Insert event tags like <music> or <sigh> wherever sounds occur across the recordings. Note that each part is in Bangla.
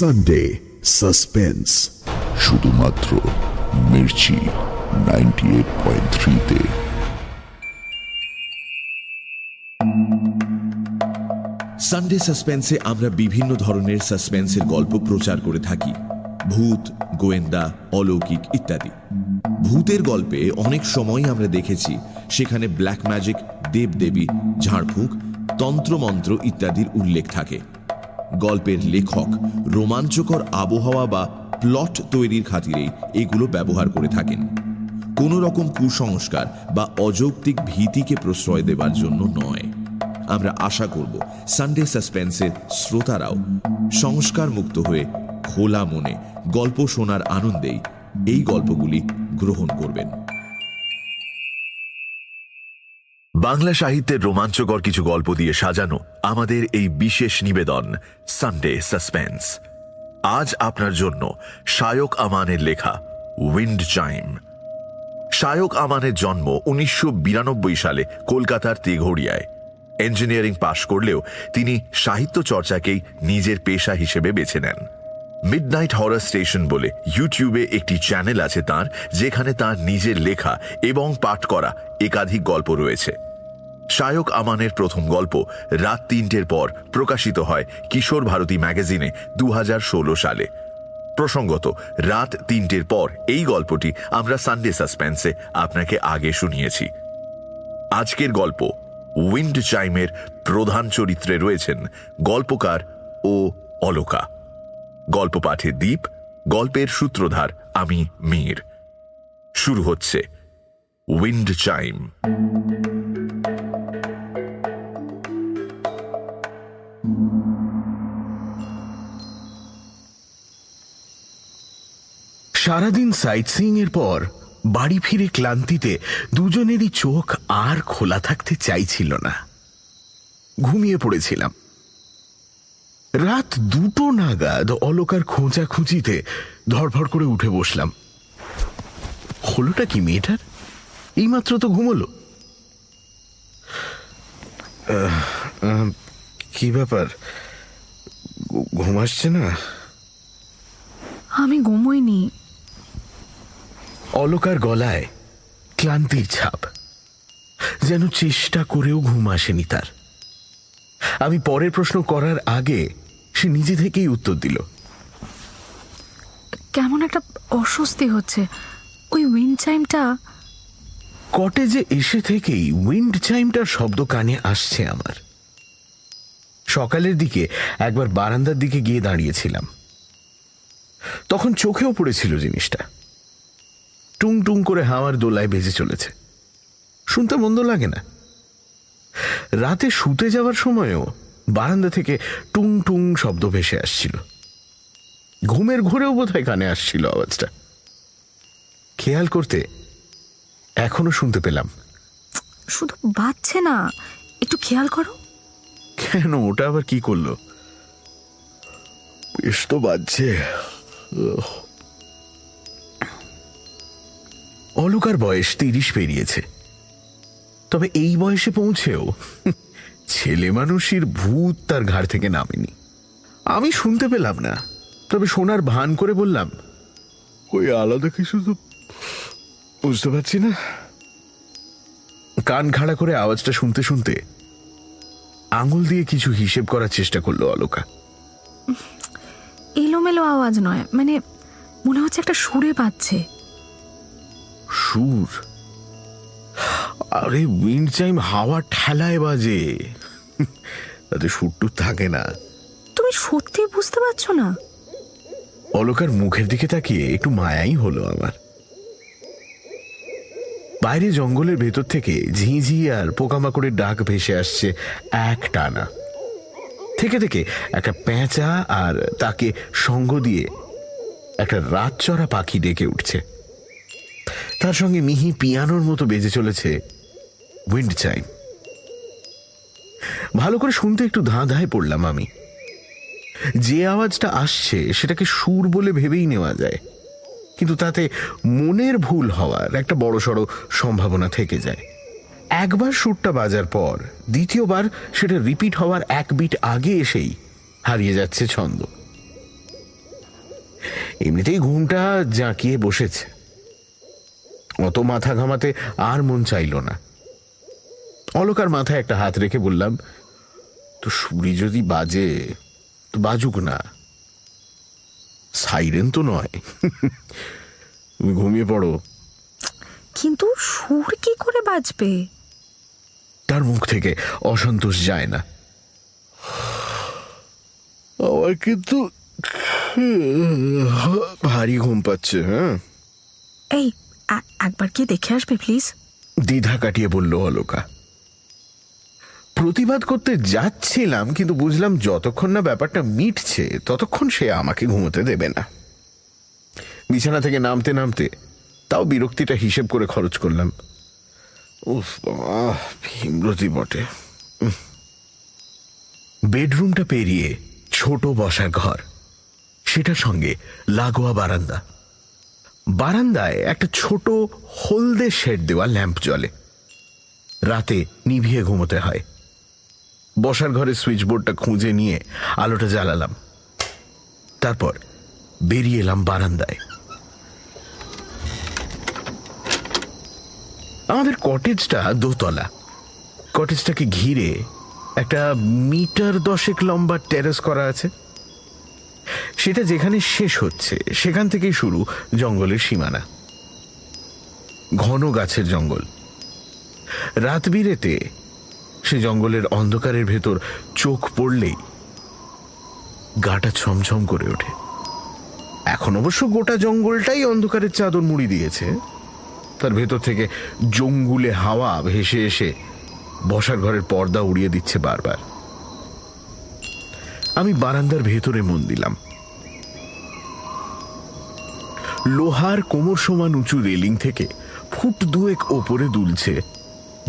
সানডে সাসপেন্স শুধুমাত্র মির্চি নাইনটি এইট পয়েন্ট থ্রিতে সানডে সাসপেন্সে আমরা বিভিন্ন ধরনের সাসপেন্সের গল্প প্রচার করে থাকি। ভূত গোয়েন্দা অলৌকিক ইত্যাদি। ভূতের গল্পে অনেক সময় আমরা দেখেছি সেখানে ব্ল্যাক ম্যাজিক দেবদেবী ঝাড়ফুঁক তন্ত্রমন্ত্র ইত্যাদির উল্লেখ থাকে। গল্পের লেখক, রোমাঞ্চকর আবহাওয়া বা প্লট তৈরির খাতিরেই এগুলো ব্যবহার করে থাকেন। কোনো রকম কুসংস্কার বা অযৌক্তিক ভীতিকে প্রশ্রয় দেবার জন্য নয়। আমরা আশা করব সানডে সাসপেন্সের শ্রোতারাও সংস্কার মুক্ত হয়ে খোলা মনে গল্প শোনার আনন্দেই এই গল্পগুলি গ্রহণ করবেন। বাংলা সাহিত্যের রোমাঞ্চকর কিছু গল্প দিয়ে সাজানো আমাদের এই বিশেষ নিবেদন সানডে সাসপেন্স আজ আপনার জন্য শায়ক আমানের লেখা উইন্ড চাইম শায়ক আমানের জন্ম উনিশশো বিরানব্বই সালে কলকাতার তেঘড়িয়ায়। ইঞ্জিনিয়ারিং পাশ করলেও তিনি সাহিত্য চর্চাকেই নিজের পেশা হিসেবে বেছে নেন। মিডনাইট হরার স্টেশন বলে ইউটিউবে একটি চ্যানেল আছে তার, যেখানে তার নিজের লেখা এবং পাঠ করা একাধিক গল্প রয়েছে। শায়ক আমানের প্রথম গল্প রাত তিনটের পর প্রকাশিত হয় কিশোর ভারতী ম্যাগাজিনে দু হাজার ষোলো সালে। প্রসঙ্গত, রাত তিনটের পর এই গল্পটি আমরা সানডে সাসপেন্সে আপনাকে আগে শুনিয়েছি। আজকের গল্প উইন্ড চাইমের প্রধান চরিত্রে রয়েছেন গল্পকার ও অলকা। গল্প পাঠে দ্বীপ গল্পের সূত্রধার আমি মীর। শুরু হচ্ছে উইন্ড চাইম। সারাদিন সাইট সিইং এর পর বাড়ি ফিরে ক্লান্তিতে দুজনেরই চোখ আর খোলা থাকতে চাইছিল না। ঘুমিয়ে পড়েছিলাম। রাত দুটো নাগাদ অলকার খোঁচা খুঁচিতে ধরফর করে উঠে বসলাম। হলোটা কি মেয়েটার? এইমাত্র তো ঘুমলো। কি ব্যাপার? ঘুম আসছে না? আমি ঘুমোইনি। অলকার গলায় ক্লান্তির ছাপ। যেন চেষ্টা করেও ঘুম আসেনি তার। আমি পরের প্রশ্ন করার আগে সে নিজে থেকেই উত্তর দিল। কেমন একটা অস্বস্তি হচ্ছে। ওই উইন্ড চাইমটা কটেজে এসে থেকেই উইন্ড চাইমটার শব্দ কানে আসছে আমার। সকালের দিকে একবার বারান্দার দিকে গিয়ে দাঁড়িয়েছিলাম। তখন চোখেও পড়েছিল জিনিসটা। টুং টুং করে হাওয়ার দোলায় বেজে চলেছে। শুনতে মন্দ লাগে না। রাতে শুতে যাওয়ার সময়ও বারান্দা থেকে টুং টুং শব্দ ভেসে আসছিল। ঘুমের ঘুরেও বোধহয় কানে আসছিল আওয়াজটা। খেয়াল করতে এখনও শুনতে পেলাম। শুধু বাজছে না একটু খেয়াল করো। কেন ওটা আবার কি করল? বেশ তো বাজছে। অলকার বয়স তিরিশ পেরিয়েছে। তবে এই বয়সে পৌঁছেও ছেলে মানুষের ভূত তার ঘাড় থেকে নামেনি। আমি শুনতে পেলাম না তবে সোনার ভান করে বললাম ওই আলাদা কিছু তো বুঝতে পারছি না। কান খাড়া করে আওয়াজটা শুনতে শুনতে আঙুল দিয়ে কিছু হিসেব করার চেষ্টা করল অলোকা এলোমেলো আওয়াজ নয় মানে মনে হচ্ছে একটা সুরে পাচ্ছে সুর। আরে উইন্ড চাইম হাওয়া ঠেলায় বাজে। তাতে সুরটুর থাকে না। তুমি সত্যি বুঝতে পারছ না? অলকার মুখের দিকে তাকিয়ে একটু মায়াই হলো আমার। বাইরে জঙ্গলের ভেতর থেকে ঝিঝি আর পোকামাকড়ের ডাক ভেসে আসছে এক টানা। থেকে থেকে একটা পেঁচা আর তাকে সঙ্গ দিয়ে একটা রাতচরা পাখি ডেকে উঠছে। তার সঙ্গে মিহি পিয়ানোর মতো বেজে চলেছে উইন্ড চাইম ভালো করে শুনতে একটু ধাঁধায় পড়লাম আমি। যে আওয়াজটা আসছে, সেটাকে সুর বলে ভেবেই নেওয়া যায়। কিন্তু তাতে মনের ভুল হওয়ার একটা বড়সড় সম্ভাবনা থেকে যায়। একবার সুরটা বাজার পর, দ্বিতীয়বার সেটা রিপিট হওয়ার এক বিট আগে এসেই হারিয়ে যাচ্ছে ছন্দ। এমনিতেই ঘুমটা জাঁকিয়ে বসেছে। অত মাথা ঘামাতে আর মন চাইল না। অলকার মাথায় একটা হাত রেখে বললাম তো সুরি যদি বাজে তো বাজুক না। সাইরেন তো নয়। তুমি ঘুমিয়ে পড়ো। কিন্তু সুর কি করে বাজবে? তার মুখ থেকে অসন্তোষ যায় না। আমার কিন্তু ভারী ঘুম পাচ্ছে হ্যাঁ। এই একবার গিয়ে দেখে আসবে প্লিজ দ্বিধা কাটিয়ে বলল অলোকা। প্রতিবাদ করতে যাচ্ছিলাম, কিন্তু বুঝলাম যতক্ষণ না ব্যাপারটা মিটছে, ততক্ষণ সে আমাকে ঘুমোতে দেবে না। বিছানা থেকে নামতে নামতে তাও বিরক্তিটা হিসেব করে খরচ করলাম। উফ বাবা, ভীমরতি বটে। বেডরুমটা পেরিয়ে ছোট বসার ঘর, সেটার সঙ্গে লাগোয়া বারান্দা। বারান্দায় একটা ছোট হলদে শেড দেওয়া ল্যাম্প জ্বলে। রাতে নিভিয়ে ঘুমোতে হয়। বসার ঘরে সুইচ বোর্ডটা খুঁজে নিয়ে আলোটা জ্বালালাম। তারপর বেরিয়ে এলাম বারান্দায়। আমাদের কটেজটা দোতলা। কটেজটাকে ঘিরে একটা মিটার দশেক লম্বা টেরেস করা আছে। সেটা যেখানে শেষ হচ্ছে, সেখান থেকেই শুরু জঙ্গলের সীমানা। ঘন গাছের জঙ্গল। রাত বিরেতে সে জঙ্গলের অন্ধকারের ভেতর চোখ পড়লেই গাটা ছমছম করে ওঠে। এখন অবশ্য গোটা জঙ্গলটাই অন্ধকারের চাদর মুড়ি দিয়েছে। তার ভেতর থেকে জঙ্গুলে হাওয়া ভেসে এসে বসার ঘরের পর্দা উড়িয়ে দিচ্ছে বারবার। আমি বারান্দার ভেতরে মন দিলাম। লোহার কোমর সমান উঁচু রেলিং থেকে ফুট দুয়েক ওপরে দুলছে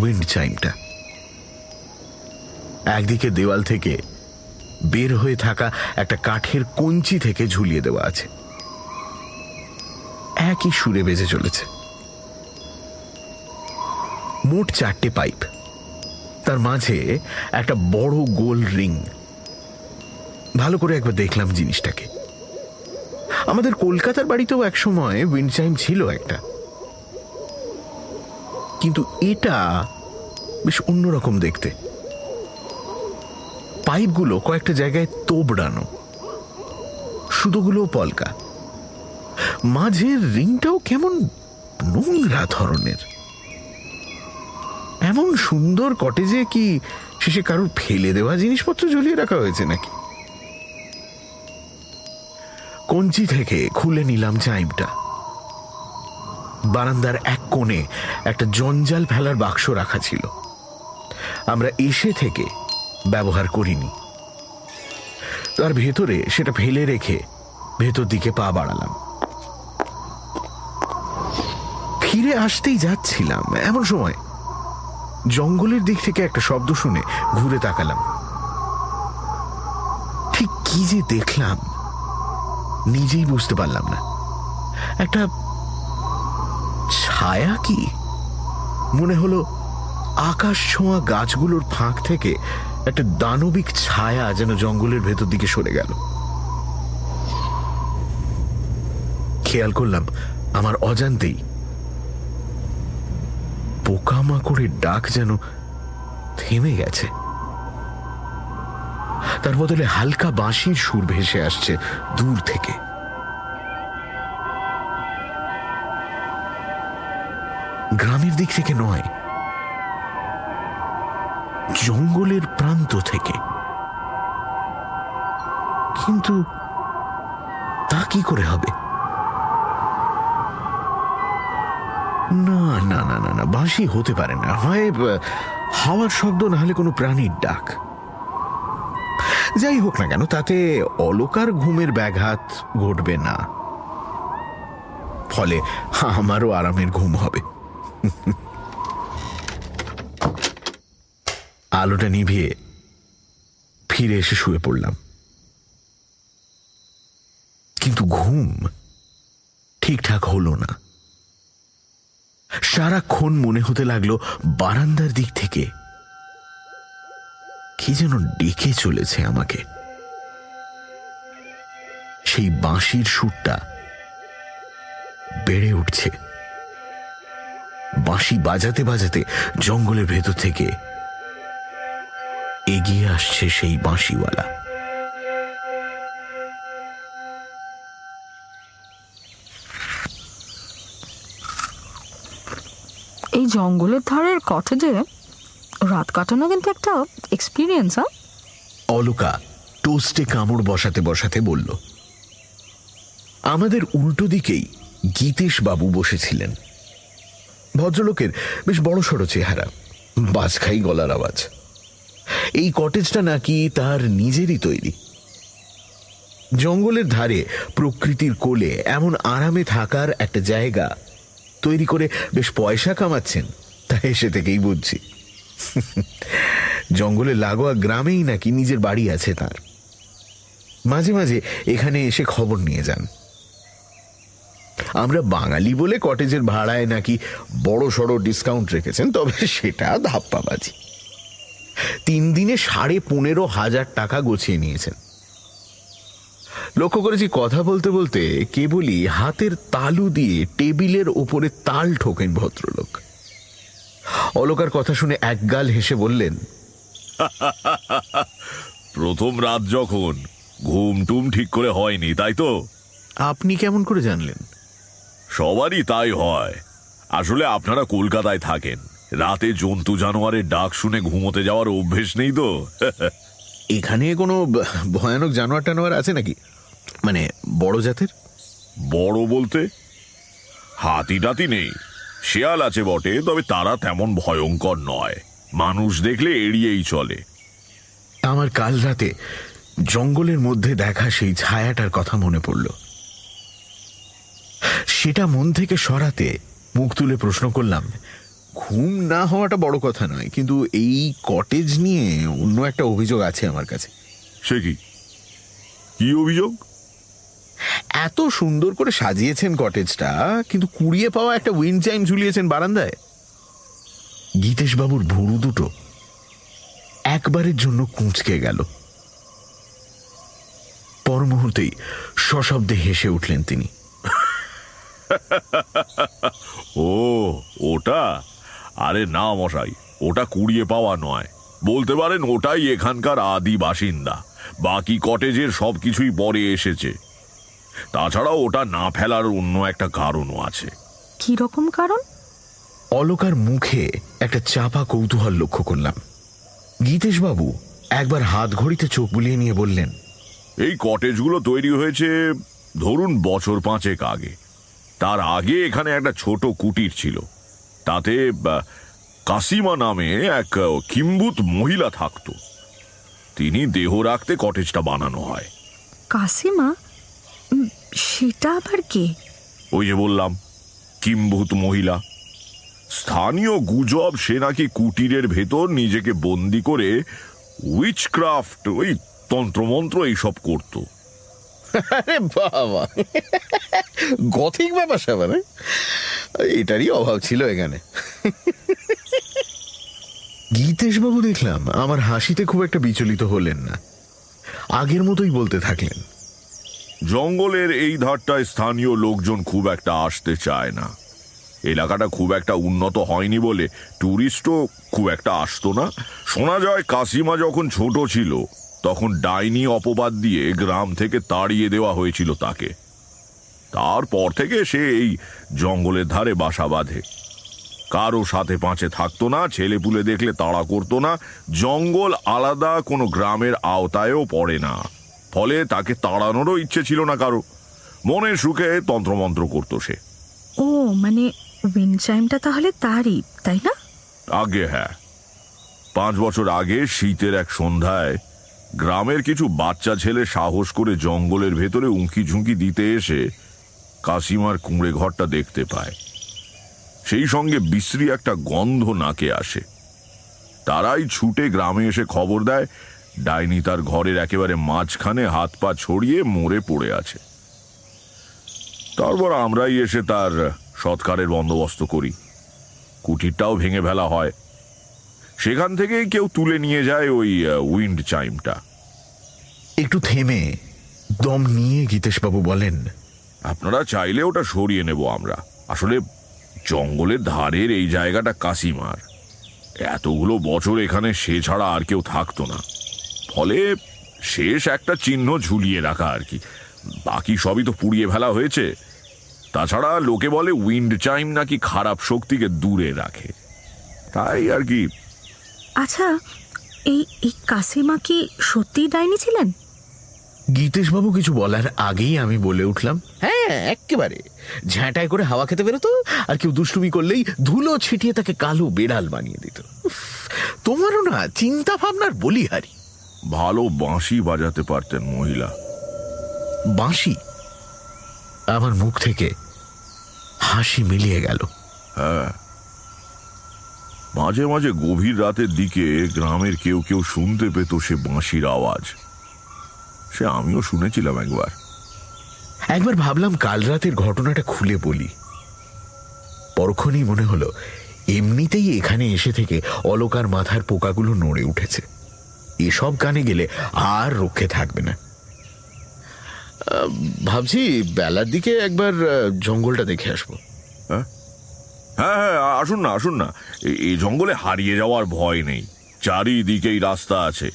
উইন্ড চাইমটা একদিকে দেওয়াল থেকে বের হয়ে থাকা একটা কাঠের কঞ্চি থেকে ঝুলিয়ে দেওয়া আছে। একই সুরে বেজে চলেছে। মোট চারটে পাইপ। তার মাঝে একটা বড় গোল রিং। ভালো করে একবার দেখলাম জিনিসটাকে। আমাদের কলকাতার বাড়িতেও একসময় উইন্ড চাইম ছিল একটা। কিন্তু এটা বেশ অন্যরকম দেখতে। পাইপগুলো কয়েকটা জায়গায় তোবড়ানো। সুতোগুলো পলকা। মাঝের রিংটাও কেমন নোংরা ধরনের। এমন সুন্দর কটেজে কি শেষে কারোর ফেলে দেওয়া জিনিসপত্র ঝুলিয়ে রাখা হয়েছে নাকি? কঞ্চি থেকে খুলে নিলাম চাইমটা। বারান্দার এক কোণে একটা জঞ্জাল ফেলার বাক্স রাখা ছিল। আমরা এসে থেকে ব্যবহার করিনি। তার ভেতরে সেটা ফেলে রেখে ভেতর দিকে পা বাড়ালাম। ফিরে আসতেই যাচ্ছিলাম এমন সময়। জঙ্গলের দিক থেকে একটা শব্দ শুনে ঘুরে তাকালাম। ঠিক কি যে দেখলাম নিজেই বুঝতে পারলাম না। একটা ছায়া কি? মনে হলো আকাশ ছোঁয়া গাছগুলোর ফাঁক থেকে একটা দানবিক ছায়া যেন জঙ্গলের ভেতর দিকে সরে গেল। খেয়াল করলাম, আমার অজান্তেই পোকামাকড়ের ডাক যেন থেমে গেছে। তার বদলে হালকা বাঁশির সুর ভেসে আসছে দূর থেকে। গ্রামের দিক থেকে নয়, জঙ্গলের প্রান্ত থেকে। কিন্তু তা কি করে হবে? না না না না বাঁশি হতে পারে না। হয় হাওয়ার শব্দ না হলে কোনো প্রাণীর ডাক। যাই হোক না কেন, তাতে অলকার ঘুমের ব্যাঘাত ঘটবে না। ফলে আমারও আরামের ঘুম হবে। আলোটা নিভিয়ে ফিরে এসে শুয়ে পড়লাম। কিন্তু ঘুম ঠিকঠাক হলো না। সারাক্ষণ মনে হতে লাগল বারান্দার দিক থেকে কি যেন ডেকে চলেছে আমাকে। সেই বাঁশির সুরটা বেড়ে উঠছে। বাঁশি বাজাতে বাজাতে জঙ্গলের ভেতর থেকে এগিয়ে আসছে সেই বাঁশিওয়ালা। এই জঙ্গলের ধারের কটেজে রাত কাটানো কিন্তু একটা এক্সপিরিয়েন্স হ্যাঁ? অলকা টোস্টে কামড় বসাতে বসাতে বলল, আমাদের উল্টো দিকেই গীতেশ বাবু বসেছিলেন। ভদ্রলোকের বেশ বড় সড়ো চেহারা, বাজখাই গলার আওয়াজ। এই কটেজটা নাকি তার নিজেরই তৈরি। জঙ্গলের ধারে প্রকৃতির কোলে এমন আরামে থাকার একটা জায়গা তৈরি করে বেশ পয়সা কামাচ্ছেন তা এসে থেকেই বুঝছি। <laughs> জঙ্গলে লাগোয়া গ্রামেই নাকি নিজের বাড়ি আছে তার। মাঝে মাঝে এখানে এসে খবর নিয়ে যান। আমরা বাঙালি বলে কটেজের ভাড়ায় নাকি বড় সড়ো ডিসকাউন্ট রেখেছেন, তবে সেটা ধাপ্পাবাজি। তিন দিনে সাড়ে পনেরো হাজার টাকা গছিয়ে নিয়েছেন। লক্ষ্য করেছি কথা বলতে বলতে কেবলই হাতের তালু দিয়ে টেবিলের ওপরে তাল ঠোকেন ভদ্রলোক। অলকার কথা শুনে একগাল হেসে বললেন প্রথম রাত যখন ঘুম টুম ঠিক করে হয়নি তাই তো? আপনি কেমন করে জানলেন? সবারই তাই হয়। আসলে আপনারা কলকাতায় থাকেন। রাতে জন্তু জানোয়ারের ডাক শুনে ঘুমোতে যাওয়ার অভ্যেস নেই তো? <laughs> এখানে কোনো ভয়ানক জানোয়ার টানোয়ার আছে নাকি? মানে বড় জাতের? বড় বলতে হাতি টাতি নেই। শেয়াল আছে বটে তবে তারা তেমন ভয়ঙ্কর নয়। মানুষ দেখলে এড়িয়েই চলে। আমার কাল রাতে জঙ্গলের মধ্যে দেখা সেই ছায়াটার কথা মনে পড়ল। সেটা মন থেকে সরাতে মুখ তুলে প্রশ্ন করলাম ঘুম না হওয়াটা বড় কথা নয় কিন্তু এই কটেজ নিয়ে অন্য একটা অভিযোগ আছে আমার কাছে। সে কি? কি অভিযোগ? এত সুন্দর করে সাজিয়েছেন কটেজটা, কিন্তু কুড়িয়ে পাওয়া একটা উইন্ড চাইম ঝুলিয়েছেন বারান্দায়। গীতেশবাবুর ভুরু দুটো একবারের জন্য কুঁচকে গেল। পর মুহূর্তেই সশব্দে হেসে উঠলেন তিনি। ও, ওটা? আরে না মশাই, ওটা কুড়িয়ে পাওয়া নয়। বলতে পারেন ওটাই এখানকার আদি বাসিন্দা। বাকি কটেজের সব কিছুই পরে এসেছে। তাছাড়া ওটা না ফেলার অন্য একটা কারণও আছে। কি রকম কারণ? অলকার মুখে একটা চাপা কৌতূহল লক্ষ্য করলাম। গীতেশবাবু একবার হাত ঘড়িতে চোখ বুলিয়ে নিয়ে বললেন এই কটেজগুলো তৈরি হয়েছে ধরুন বছর পাঁচেক আগে। তার আগে এখানে একটা ছোট কুটির ছিল। তাতে কাসিমা নামে এক কিম্বুত মহিলা থাকতো। তিনি দেহ রাখতে কটেজটা বানানো হয়। কাসিমা? সেটা আবার কে? ওই যে বললাম কিম্ভূত মহিলা। স্থানীয় গুজব সে নাকি কুটিরের ভেতর নিজেকে বন্দি করে উইচক্রাফট ওই তন্ত্রমন্ত্র এইসব করত। আরে বাবা গথিক ব্যাপার স্যাপার হ্যাঁ? এটারই অভাব ছিল এখানে। গীতেশবাবু দেখলাম আমার হাসিতে খুব একটা বিচলিত হলেন না। আগের মতোই বলতে থাকলেন। জঙ্গলের এই ধারটায় স্থানীয় লোকজন খুব একটা আসতে চায় না। এলাকাটা খুব একটা উন্নত হয়নি বলে ট্যুরিস্টও খুব একটা আসতো না। শোনা যায় কাসিমা যখন ছোট ছিল, তখন ডাইনি অপবাদ দিয়ে গ্রাম থেকে তাড়িয়ে দেওয়া হয়েছিল তাকে। তারপর থেকে সে এই জঙ্গলের ধারে বাসা বাঁধে। কারও সাথে পাঁচে থাকতো না, ছেলে পুলে দেখলে তাড়া করতো না, জঙ্গল আলাদা কোনো গ্রামের আওতায়ও পড়ে না। ফলে তাকে তাড়ানোরও ইচ্ছে ছিল না কারও। মনের সুখে তন্ত্রমন্ত্র করতো সে। ও মানে উইন্ডচাইমটা তাহলে তারই তাই না? আগে হ্যাঁ। পাঁচ বছর আগে শীতের এক সন্ধ্যায় গ্রামের কিছু বাচ্চা ছেলে সাহস করে জঙ্গলের ভেতরে উঁকি ঝুঁকি দিতে এসে কাসিমার কুঁড়ে ঘরটা দেখতে পায়। সেই সঙ্গে বিশ্রী একটা গন্ধ নাকে আসে। তারাই ছুটে গ্রামে এসে খবর দেয় ডাইনি তার ঘরের একেবারে মাঝখানে হাত পা ছড়িয়ে মরে পড়ে আছে। তারপর আমরাই এসে তার সৎকারের বন্দোবস্ত করি। কুটিরটাও ভেঙে ফেলা হয়। সেখান থেকেই কেউ তুলে নিয়ে যায় ওই উইন্ড চাইমটা। একটু থেমে দম নিয়ে গীতেশবাবু বলেন আপনারা চাইলে ওটা সরিয়ে নেব আমরা। আসলে জঙ্গলের ধারের এই জায়গাটা কাশিমার এতগুলো বছর এখানে সে ছাড়া আর কেউ থাকতো না। ফলে শেষ একটা চিহ্ন ঝুলিয়ে রাখা আর কি। বাকি সবই তো পুড়িয়ে ফেলা হয়েছে। তাছাড়া লোকে বলে উইন্ড চাইম নাকি খারাপ শক্তিকে দূরে রাখে। তাই আর কি। আচ্ছা এই এই কাসিমা কি সত্যিই ডাইনি ছিলেন? গীতেশবাবু কিছু বলার আগেই আমি বলে উঠলাম হ্যাঁ একেবারে ঝ্যাঁটায় করে হাওয়া খেতে বেরোতো আর কেউ দুষ্টুমি করলেই ধুলো ছিটিয়ে তাকে কালো বেড়াল বানিয়ে দিত। উফ, তোমারও না চিন্তা ভাবনার বলিহারি। ভালো বাঁশি বাজাতে পারতেন মহিলা। বাঁশি? আমার মুখ থেকে হাসি মিলিয়ে গেল। হ্যাঁ। মাঝে মাঝে গভীর রাতের দিকে গ্রামের কেউ কেউ শুনতে পেত সে বাঁশির আওয়াজ। সে আমিও শুনেছিলাম একবার। একবার ভাবলাম কাল রাতের ঘটনাটা খুলে বলি। পরক্ষণেই মনে হলো এমনিতেই এখানে এসে থেকে অলকার মাথার পোকাগুলো নড়ে উঠেছে। এসব কানে গেলে আর রক্ষে থাকবে না। ভাবছি বেলার দিকে একবার জঙ্গলটা দেখে আসব। হ্যাঁ? হ্যাঁ আসুন না আসুন না। এই জঙ্গলে হারিয়ে যাওয়ার ভয় নেই। চারিদিকেই রাস্তা আছে।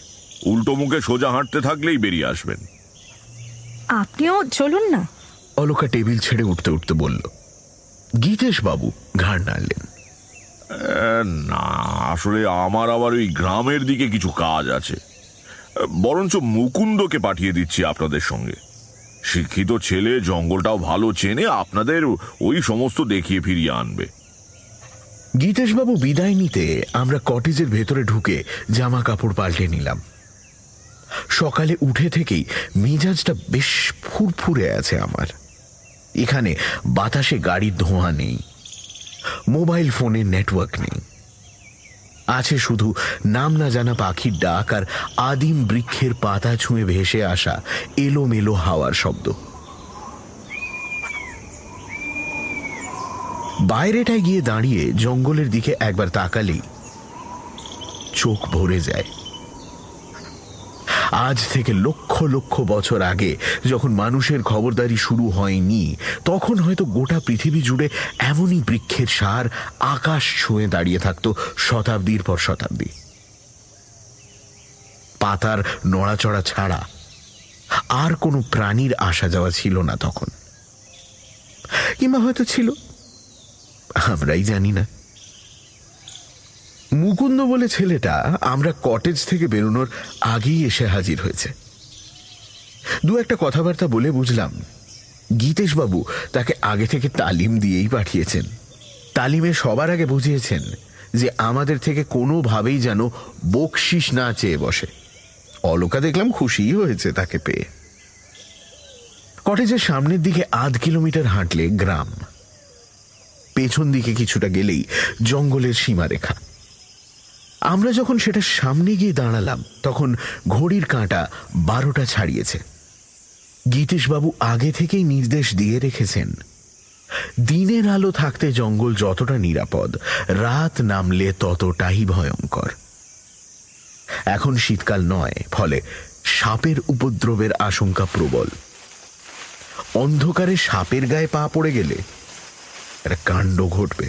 উল্টো মুখে সোজা হাঁটতে থাকলেই বেরিয়ে আসবেন। আপনিও চলুন না। অলোকা টেবিল ছেড়ে উঠতে উঠতে বলল গীতেশ বাবু ঘাড় নাড়লেন। না, আসলে আমার আবার ওই গ্রামের দিকে কিছু কাজ আছে। বরঞ্চ মুকুন্দকে পাঠিয়ে দিচ্ছি আপনাদের সঙ্গে। শিক্ষিত ছেলে, জঙ্গলটাও ভালো চেনে, আপনাদের ওই সমস্ত দেখিয়ে ফিরিয়ে আনবে। গীতেশবাবু বিদায় নিতে আমরা কটেজের ভেতরে ঢুকে জামা কাপড় পাল্টে নিলাম। সকালে উঠে থেকেই মেজাজটা বেশ ফুরফুরে আছে আমার। এখানে বাতাসে গাড়ির ধোঁয়া নেই। মোবাইল ফোনের নেটওয়ার্ক নেই। আছে শুধু নাম না জানা পাখির ডাক আর আদিম বৃক্ষের পাতা ছুঁয়ে ভেসে আসা এলোমেলো হাওয়ার শব্দ। বাইরেটায় গিয়ে দাঁড়িয়ে জঙ্গলের দিকে একবার তাকালেই চোখ ভরে যায়। আজ থেকে লক্ষ লক্ষ বছর আগে যখন মানুষের খবরদারি শুরু হয়নি, তখন হয়তো গোটা পৃথিবী জুড়ে এমনই বৃক্ষের সার আকাশ ছুঁয়ে দাঁড়িয়ে থাকতো শতাব্দীর পর শতাব্দী। পাতার নড়াচড়া ছাড়া আর কোনো প্রাণীর আসা যাওয়া ছিল না তখন। কিংবা হয়তো ছিল। আমরাই জানি না। মুকুন্দ বলে ছেলেটা আমরা কটেজ থেকে বেরোনোর আগেই এসে হাজির হয়েছে। দু একটা কথাবার্তা বলে বুঝলাম। গীতেশবাবু তাকে আগে থেকে তালিম দিয়েই পাঠিয়েছেন। তালিমে সবার আগে বুঝিয়েছেন যে আমাদের থেকে কোনোভাবেই যেন বকশিস না চেয়ে বসে। অলকা দেখলাম খুশিই হয়েছে তাকে পেয়ে। কটেজের সামনের দিকে আধ কিলোমিটার হাঁটলে গ্রাম। পেছন দিকে কিছুটা গেলেই জঙ্গলের সীমারেখা। আমরা যখন সেটা সামনে গিয়ে দাঁড়ালাম, তখন ঘড়ির কাঁটা বারোটা ছাড়িয়েছে। গীতেশবাবু আগে থেকেই নির্দেশ দিয়ে রেখেছেন, দিনের আলো থাকতে জঙ্গল যতটা নিরাপদ, রাত নামলে ততটাই ভয়ঙ্কর। এখন শীতকাল নয়, ফলে সাপের উপদ্রবের আশঙ্কা প্রবল। অন্ধকারে সাপের গায়ে পা পড়ে গেলে একটা কাণ্ড ঘটবে।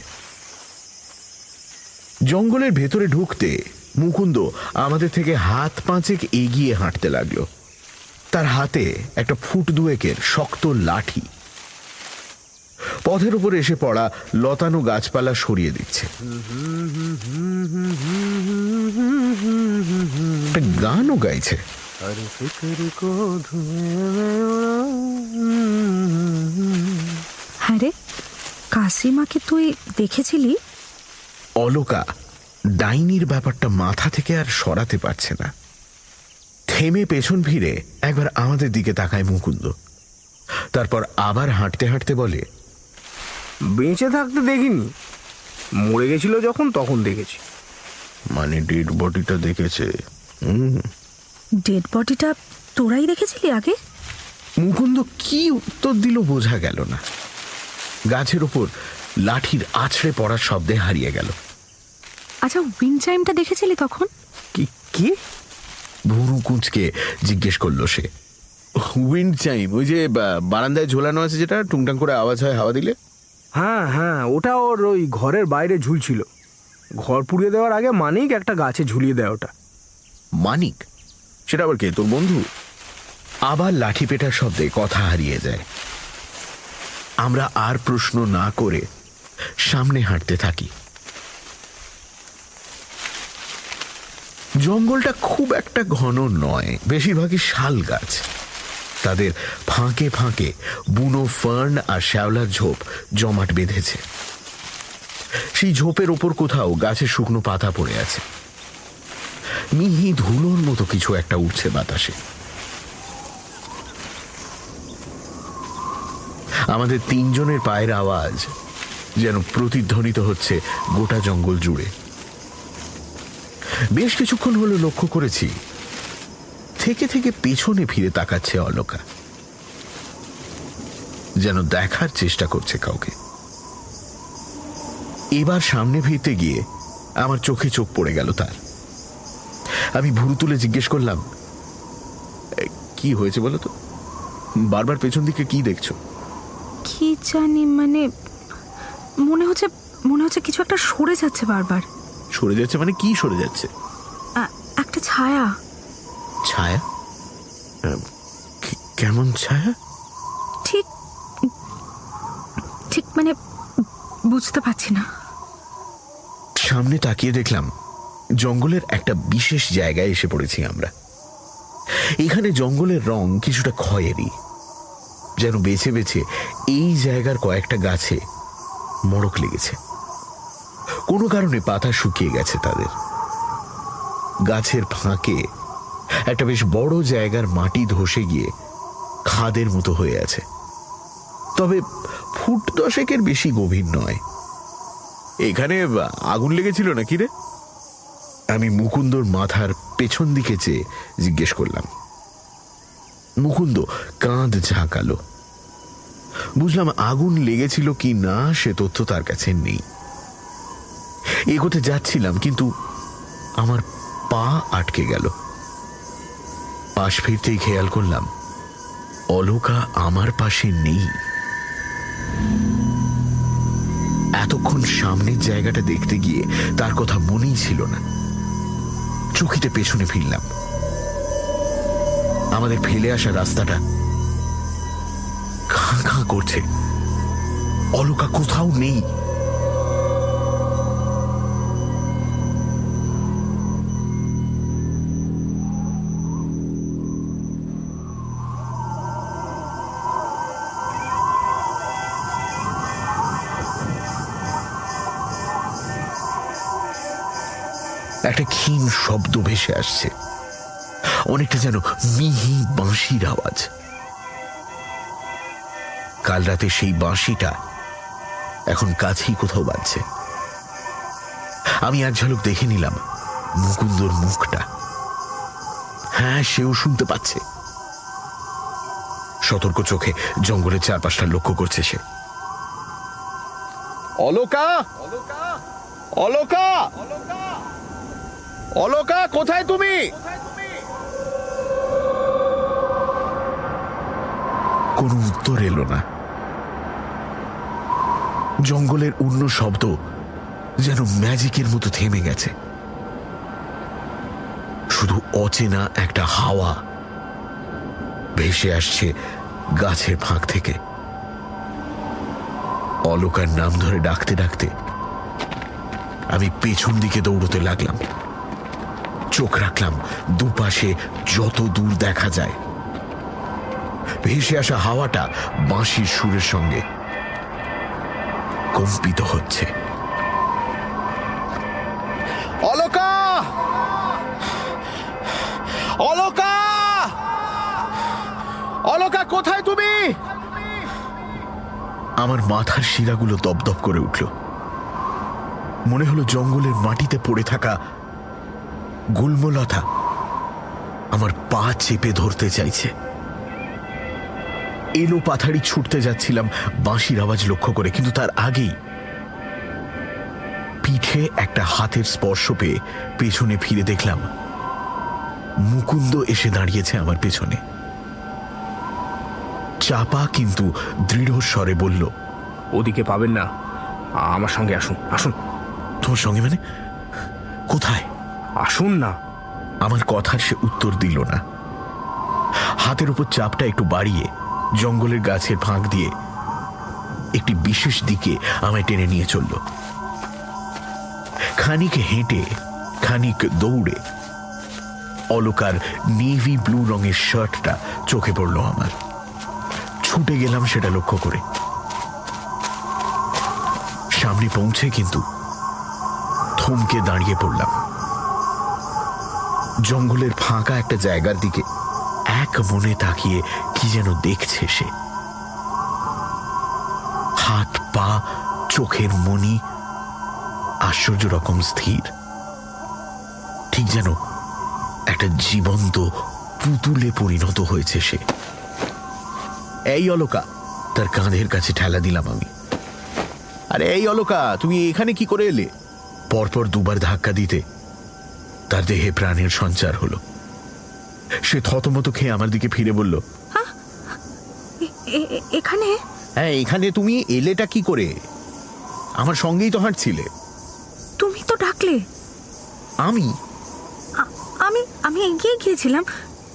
জঙ্গলের ভেতরে ঢুকতে মুকুন্দ আমাদের থেকে হাত পাঁচেক এগিয়ে হাঁটতে লাগল। তার হাতে একটা ফুট দুয়েকের শক্ত লাঠি। পথের উপর এসে পড়া লতানো গাছপালা সরিয়ে দিচ্ছে। গানও গাইছে। হ্যাঁ রে কাসিমাকে তুই দেখেছিলি? অলকা ডাইনির ব্যাপারটা মাথা থেকে আর সরাতে পারছে না। থেমে পেছন ফিরে একবার আমাদের দিকে তাকায় মুকুন্দ। তারপর আবার হাঁটতে হাঁটতে বলে বেঁচে থাকতে দেখিনি। মরে গেছিল যখন তখন দেখেছি। মানে ডেড বডিটা দেখেছে? হুম। ডেড বডিটা তোরাই দেখেছিলি আগে? মুকুন্দ কি উত্তর দিল বোঝা গেল না। গাছের ওপর লাঠির আছড়ে পড়ার শব্দে হারিয়ে গেল। আচ্ছা উইন্ড চাইমটা দেখেছিলি তখন? কি কি? ভুরু কুঁচকে জিজ্ঞেস করল সে। উইন্ড চাইম ওই যে বারান্দায় ঝোলানো আছে যেটা টুংটাং করে আওয়াজ হয় হাওয়া দিলে? হ্যাঁ হ্যাঁ ওটা ওর ওই ঘরের বাইরে ঝুলছিল। ঘর পুড়িয়ে দেওয়ার আগে মানিক একটা গাছে ঝুলিয়ে দেয় ওটা। মানিক? সেটা আবার কে? তোর বন্ধু? আবার লাঠি পেটার শব্দে কথা হারিয়ে যায়। আমরা আর প্রশ্ন না করে সামনে হাঁটতে থাকি। জঙ্গলটা খুব একটা ঘন নয়, বেশিরভাগই শাল গাছ। তাদের ফাঁকে ফাঁকে বুনো ফার্ন আর শ্যাওলার ঝোপ জমাট বেঁধেছে। সেই ঝোপের ওপর কোথাও গাছে শুকনো পাতা পড়ে আছে। মিহি ধুলোর মতো কিছু একটা উঠছে বাতাসে। আমাদের তিনজনের পায়ের আওয়াজ যেন প্রতিধ্বনিত হচ্ছে গোটা জঙ্গল জুড়ে। বেশ কিছুক্ষণ হলো লক্ষ্য করেছি। থেকে থেকে পেছনে ফিরে তাকাচ্ছে অলোকা। যেন দেখার চেষ্টা করছে কাউকে। এবার সামনে ফিরতে গিয়ে আমার চোখে চোখ পড়ে গেল তার। আমি ভুরু তুলে জিজ্ঞেস করলাম "এ, কি হয়েছে বলো তো? বারবার পেছন দিকে কি দেখছ? কি জানি মানে মনে হচ্ছে মনে হচ্ছে কিছু একটা সরে যাচ্ছে বারবার। সরে যাচ্ছে মানে কি সরে যাচ্ছে? একটা ছায়া। ছায়া? কেমন ছায়া? ঠিক ঠিক মানে বুঝতে পারছি না। সামনে তাকিয়ে দেখলাম জঙ্গলের একটা বিশেষ জায়গায় এসে পড়েছি আমরা। এখানে জঙ্গলের রং কিছুটা ক্ষয়েরই যেন বেছে বেছে এই জায়গার কয়েকটা গাছে মড়ক লেগেছে। কোনো কারণে পাতা শুকিয়ে গেছে তাদের। গাছের ফাঁকে একটা বেশ বড় জায়গার মাটি ধসে গিয়ে খাদের মতো হয়ে আছে। তবে ফুট দশেকের বেশি গভীর নয়। এখানে আগুন লেগেছিল নাকি রে? আমি মুকুন্দর মাথার পেছন দিকে চেয়ে জিজ্ঞেস করলাম। মুকুন্দ কাঁধ ঝাঁকালো। বুঝলাম আগুন লেগেছিল কি না সে তথ্য তার কাছে নেই। এগোতে যাচ্ছিলাম, কিন্তু আমার পা আটকে গেল। পাশ ফিরতেই খেয়াল করলাম, অলোকা আমার পাশে নেই। এতক্ষণ সামনের জায়গাটা দেখতে গিয়ে তার কথা মনেই ছিল না। চকিতে পেছনে ফিরলাম। আমাদের ফেলে আসা রাস্তাটা খাঁ খাঁ করছে। অলোকা কোথাও নেই। একটা ক্ষীণ শব্দ ভেসে আসছে। অনেকটা যেন মিহি বাঁশির আওয়াজ। কাল রাতে সেই বাঁশিটা এখন কাছেই কোথাও বাজছে। আমি এক ঝলক দেখে নিলাম মুকুন্দর মুখটা। হ্যাঁ সেও শুনতে পাচ্ছে। সতর্ক চোখে জঙ্গলের চারপাশটা লক্ষ্য করছে সে। অলোকা! অলোকা! অলোকা! কোথায় তুমি? কোনো উত্তর এলো না। জঙ্গলের অন্য শব্দ যেন ম্যাজিকের মতো থেমে গেছে। শুধু অচেনা একটা হাওয়া ভেসে আসছে গাছের ফাঁক থেকে। অলোকার নাম ধরে ডাকতে ডাকতে আমি পেছন দিকে দৌড়তে লাগলাম। চোখ রাখলাম দুপাশে যত দূর দেখা যায়। ভেসে আসা হাওয়াটা বাঁশির সুরের সঙ্গে কম্পিত হচ্ছে। অলোকা! অলোকা! অলোকা কোথায় তুমি? আমার মাথার শিরাগুলো দপদপ করে উঠল। মনে হলো জঙ্গলের মাটিতে পড়ে থাকা গুল্মলতা আমার পা চেপে ধরতে চাইছে। এলো পাথাড়ি ছুটতে যাচ্ছিলাম বাঁশির আওয়াজ লক্ষ্য করে কিন্তু তার আগেই পিঠে একটা হাতের স্পর্শ পেয়ে পেছনে ফিরে দেখলাম মুকুন্দ এসে দাঁড়িয়েছে আমার পেছনে। চাপা কিন্তু দৃঢ় স্বরে বলল ওদিকে পাবেন না আমার সঙ্গে আসুন আসুন। তোমার সঙ্গে মানে? কোথায়? আসুন না। আমার কথার সে উত্তর দিল না। হাতের উপর চাপটা একটু বাড়িয়ে জঙ্গলের গাছের ফাঁক দিয়ে একটি বিশেষ দিকে আমায় টেনে নিয়ে চলল। খানিক হেঁটে, খানিক দৌড়ে অলকার নেভি ব্লু রঙের শার্টটা চোখে পড়ল আমার। ছুটে গেলাম সেটা লক্ষ্য করে। সামনে পৌঁছে কিন্তু থমকে দাঁড়িয়ে পড়লাম। জঙ্গলের ফাঁকা একটা জায়গার দিকে এক মনে তাকিয়ে কি যেন দেখছে সে। হাত, পা, চোখের মনি আশ্চর্য রকম স্থির। ঠিক যেন একটা জীবন্ত পুতুলে পরিণত হয়েছে সে। এই অলকা, তার কাঁধের কাছে ঠেলা দিলাম আমি। আরে এই অলকা, তুমি এখানে কি করে এলে? পরপর দুবার ধাক্কা দিতে তার দেহে প্রাণের সঞ্চার হলো। সে থতমত খেয়ে আমার দিকে ফিরে বলল এখানে? হ্যাঁ এখানে তুমি এলেটা কি করে? আমার সঙ্গেই তো হাঁটছিলে। তুমি তো ডাকলে। আমি? আমি আমি এগিয়ে গিয়েছিলাম।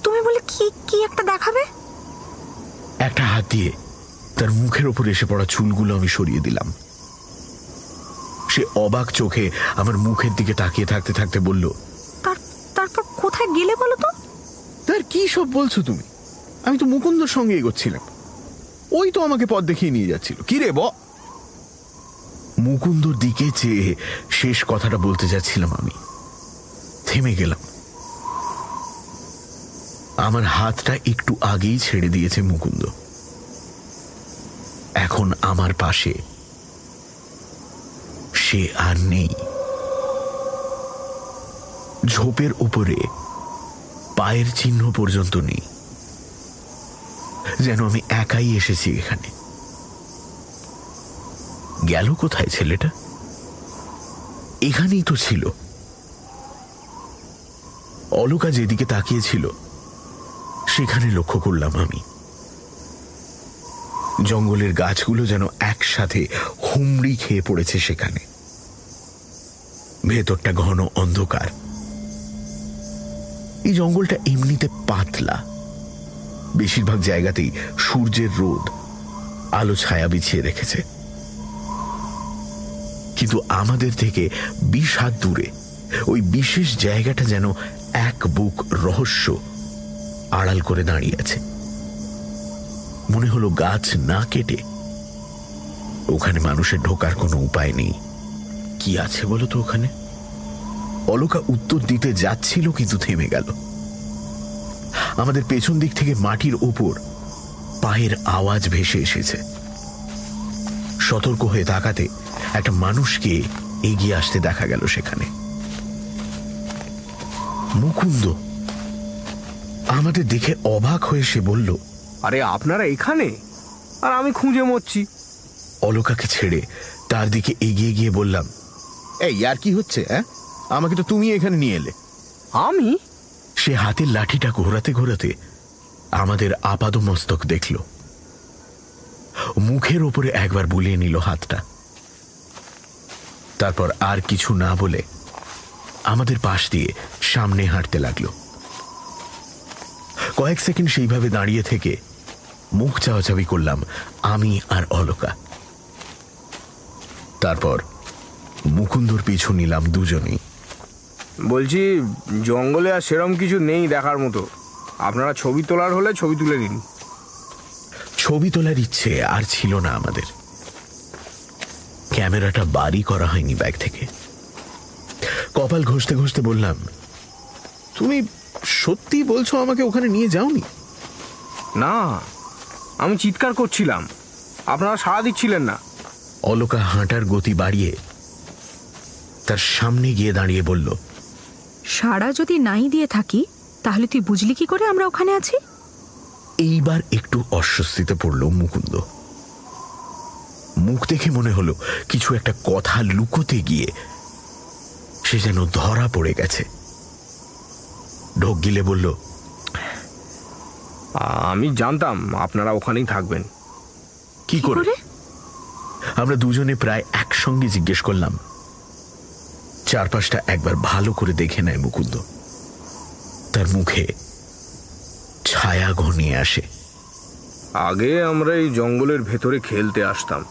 তুমি বলে কি কি একটা দেখাবে? একটা হাত দিয়ে তার মুখের ওপর এসে পড়া চুলগুলো আমি সরিয়ে দিলাম। সে অবাক চোখে আমার মুখের দিকে তাকিয়ে থাকতে থাকতে বলল তার তারপর কোথায় গেলে বলো তো তার কি সব বলছো তুমি? আমি তো মুকুন্দর সঙ্গে এগোচ্ছিলাম। ওই তো আমাকে পথ দেখিয়ে নিয়ে যাচ্ছিল। কি রে, ব? মুকুন্দর দিকে চেয়ে শেষ কথাটা বলতে যাচ্ছিলাম আমি। থেমে গেলাম। আমার হাতটা একটু আগেই ছেড়ে দিয়েছে মুকুন্দ। এখন আমার পাশে সে আর নেই। ঝোপের উপরে পায়ের চিহ্ন পর্যন্ত নেই। যেন আমি একাই এসেছি এখানে। গেল কোথায় ছেলেটা? এখানেই তো ছিল। অলকা যেদিকে তাকিয়েছিল, সেখানে লক্ষ্য করলাম আমি। জঙ্গলের গাছগুলো যেন একসাথে হুমড়ি খেয়ে পড়েছে সেখানে। ভেতরটা ঘন অন্ধকার। এই জঙ্গলটা এমনিতে পাতলা। বেশিরভাগ জায়গাতেই সূর্যের রোদ, আলো ছায়া বিছিয়ে রেখেছে। কিন্তু আমাদের থেকে বিশ হাত দূরে, ওই বিশেষ জায়গাটা যেন এক বুক রহস্য আড়াল করে দাঁড়িয়ে আছে। মনে হলো গাছ না কেটে, ওখানে মানুষের ঢোকার কোনো উপায় নেই। কি আছে বলো তো ওখানে? অলকা উত্তর দিতে যাচ্ছিল কিন্তু থেমে গেল। আমাদের পেছন দিক থেকে মাটির ওপর পায়ের আওয়াজ ভেসে এসেছে। সতর্ক হয়ে তাকাতে একটা মানুষকে এগিয়ে আসতে দেখা গেল সেখানে। মুকুন্দ আমাদের দেখে অবাক হয়ে সে বলল আরে আপনারা এখানে? আর আমি খুঁজে মরছি। অলকাকে ছেড়ে তার দিকে এগিয়ে গিয়ে বললাম এই আর কি হচ্ছে হ্যাঁ? আমাকে তো তুমি এখানে নিয়ে এলে। আমি? সে হাতের লাঠিটা ঘোরাতে ঘোরাতে আমাদের আপাদমস্তক দেখল। মুখের ওপরে একবার বুলিয়ে নিল হাতটা। তারপর আর কিছু না বলে আমাদের পাশ দিয়ে সামনে হাঁটতে লাগল। কয়েক সেকেন্ড সেইভাবে দাঁড়িয়ে থেকে মুখ চাওয়াচাবি করলাম আমি আর অলকা। তারপর মুকুন্দর পিছু নিলাম দুজনেই। বলছি জঙ্গলে আর সেরম কিছু নেই দেখার মতো। আপনারা ছবি তোলার হলে ছবি তুলে নিন। ছবি তোলার ইচ্ছে আর ছিল না আমাদের। ক্যামেরাটা বাড়ি করা হয়নি ব্যাগ থেকে। কপাল ঘষতে ঘষতে বললাম তুমি সত্যি বলছো আমাকে ওখানে নিয়ে যাওনি? না আমি চিৎকার করছিলাম। আপনারা সাড়া দিচ্ছিলেন না। অলকা হাঁটার গতি বাড়িয়ে তার সামনে গিয়ে দাঁড়িয়ে বলল সারা যদি নাই দিয়ে থাকি তাহলে তুই বুঝলি কি করে আমরা ওখানে আছি? এইবার একটু অস্বস্তিতে পড়ল মুকুন্দ। মুখ দেখে মনে হলো কিছু একটা কথা লুকোতে গিয়ে সে যেন ধরা পড়ে গেছে। ঢোক গিলে বলল আমি জানতাম আপনারা ওখানেই থাকবেন। কি করে? আমরা দুজনে প্রায় একসঙ্গে জিজ্ঞেস করলাম চারপাশটা একবার ভালো করে দেখে নেয় মুকুন্দ। তার মুখে ছায়া ঘনিয়ে আসে। আগে আমরা এই জঙ্গলের ভেতরে খেলতে আসতাম।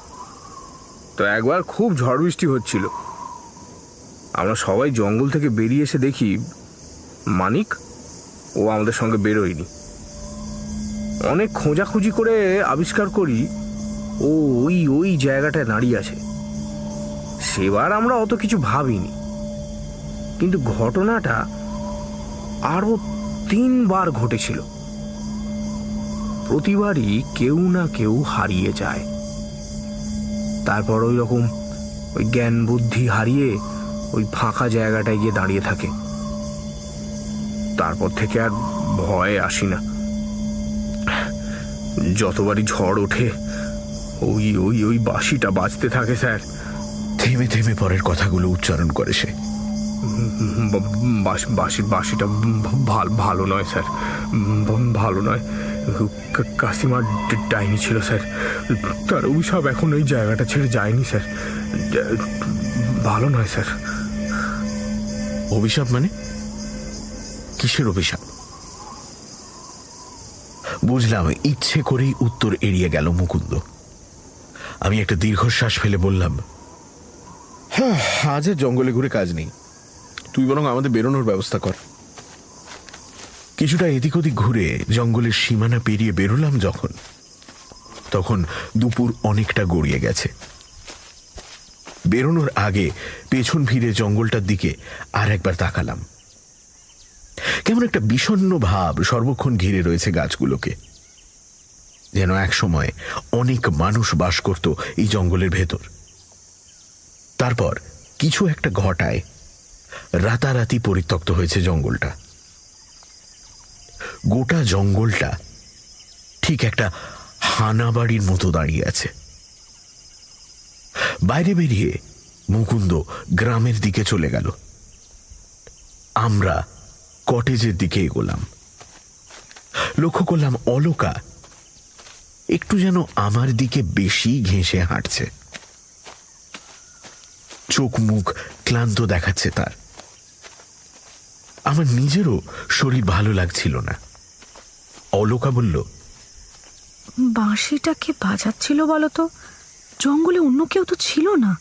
তো একবার খুব ঝড় বৃষ্টি হচ্ছিল। আমরা সবাই জঙ্গল থেকে বেরিয়ে এসে দেখি মানিক ও আমাদের সঙ্গে বেরোয়নি। অনেক খোঁজাখুঁজি করে আবিষ্কার করি ও ওই ওই জায়গাটায় দাঁড়িয়ে আছে। সেবার আমরা অত কিছু ভাবিনি। কিন্তু ঘটনাটা আরও তিনবার ঘটেছিল। প্রতিবারই কেউ না কেউ হারিয়ে যায়। তারপর ওই রকম ওই জ্ঞান বুদ্ধি হারিয়ে ওই ফাঁকা জায়গাটায় গিয়ে দাঁড়িয়ে থাকে। তারপর থেকে আর ভয়ে আসি না। যতবারই ঝড় ওঠে, ওই ওই ওই বাঁশিটা বাজতে থাকে, স্যার। থেমে থেমে পরের কথাগুলো উচ্চারণ করে সে। বা- বাঁশি বাঁশি, বাঁশিটা ভাল- ভালো নয়, স্যার। ভালো নয়। কাসিমার ডাইনি ছিল, স্যার। তার অভিশাপ এখন এই জায়গাটা ছেড়ে যায়নি, স্যার। ভালো নয়, স্যার। অভিশাপ মানে? কিসের অভিশাপ? বুঝলাম, ইচ্ছে করেই উত্তর এড়িয়ে গেল মুকুন্দ। আমি একটা দীর্ঘশ্বাস ফেলে বললাম হ্যাঁ আজ জঙ্গলে ঘুরে কাজ নেই। তুই বরং আমাদের বেরোনোর ব্যবস্থা কর। কিছুটা এদিক ওদিক ঘুরে জঙ্গলের সীমানা পেরিয়ে বেরোলাম যখন। তখন দুপুর অনেকটা গড়িয়ে গেছে। বেরোনোর আগে পেছন ফিরে জঙ্গলটার দিকে আর একবার তাকালাম। কেমন একটা বিষণ্ণ ভাব সর্বক্ষণ ঘিরে রয়েছে গাছগুলোকে। যেন এক সময় অনেক মানুষ বাস করত এই জঙ্গলের ভেতর। তারপর কিছু একটা ঘটায় রাতারাতি পরিত্যক্ত হয়েছে জঙ্গলটা। গোটা জঙ্গলটা ঠিক একটা হানাবাড়ির মতো দাঁড়িয়ে আছে। বাইরে বেরিয়ে মুকুন্দ গ্রামের দিকে চলে গেল। আমরা কটেজের দিকে এগোলাম। লক্ষ্য করলাম অলোকা একটু যেন আমার দিকে বেশি ঘেঁষে হাঁটছে। চোখ মুখ ক্লান্ত দেখাচ্ছে তার। আমার নিজেরও শরীর ভালো লাগছিল না। অলোকা বলল বাঁশিটা কে বাজাচ্ছিল বলতো? জঙ্গলে অন্য কেউ তো ছিল না।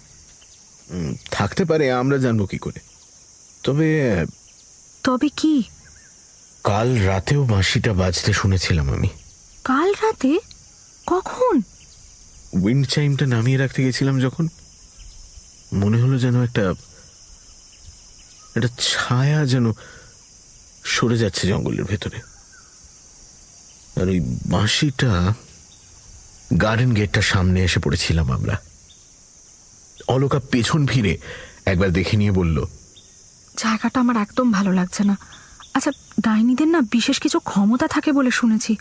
থাকতে পারে আমরা জানব কি করে। তবে তবে কি? কাল রাতেও বাঁশিটা বাজতে শুনেছিলাম আমি। কাল রাতে? কখন? উইন্ড চাইমটা নামিয়ে রাখতে গেছিলাম যখন। মনে হলো যেন একটা একটা ছায়া যেন সরে যাচ্ছে জঙ্গলের ভেতরে। আর ওই বাঁশিটা গার্ডেন গেটটার সামনে এসে পড়েছিলাম আমরা। অলোকা পেছন ফিরে একবার দেখে নিয়ে বলল জায়গাটা আমার একদম ভালো লাগছে না। আচ্ছা ডাইনিদের না বিশেষ কিছু ক্ষমতা থাকে বলে শুনেছি।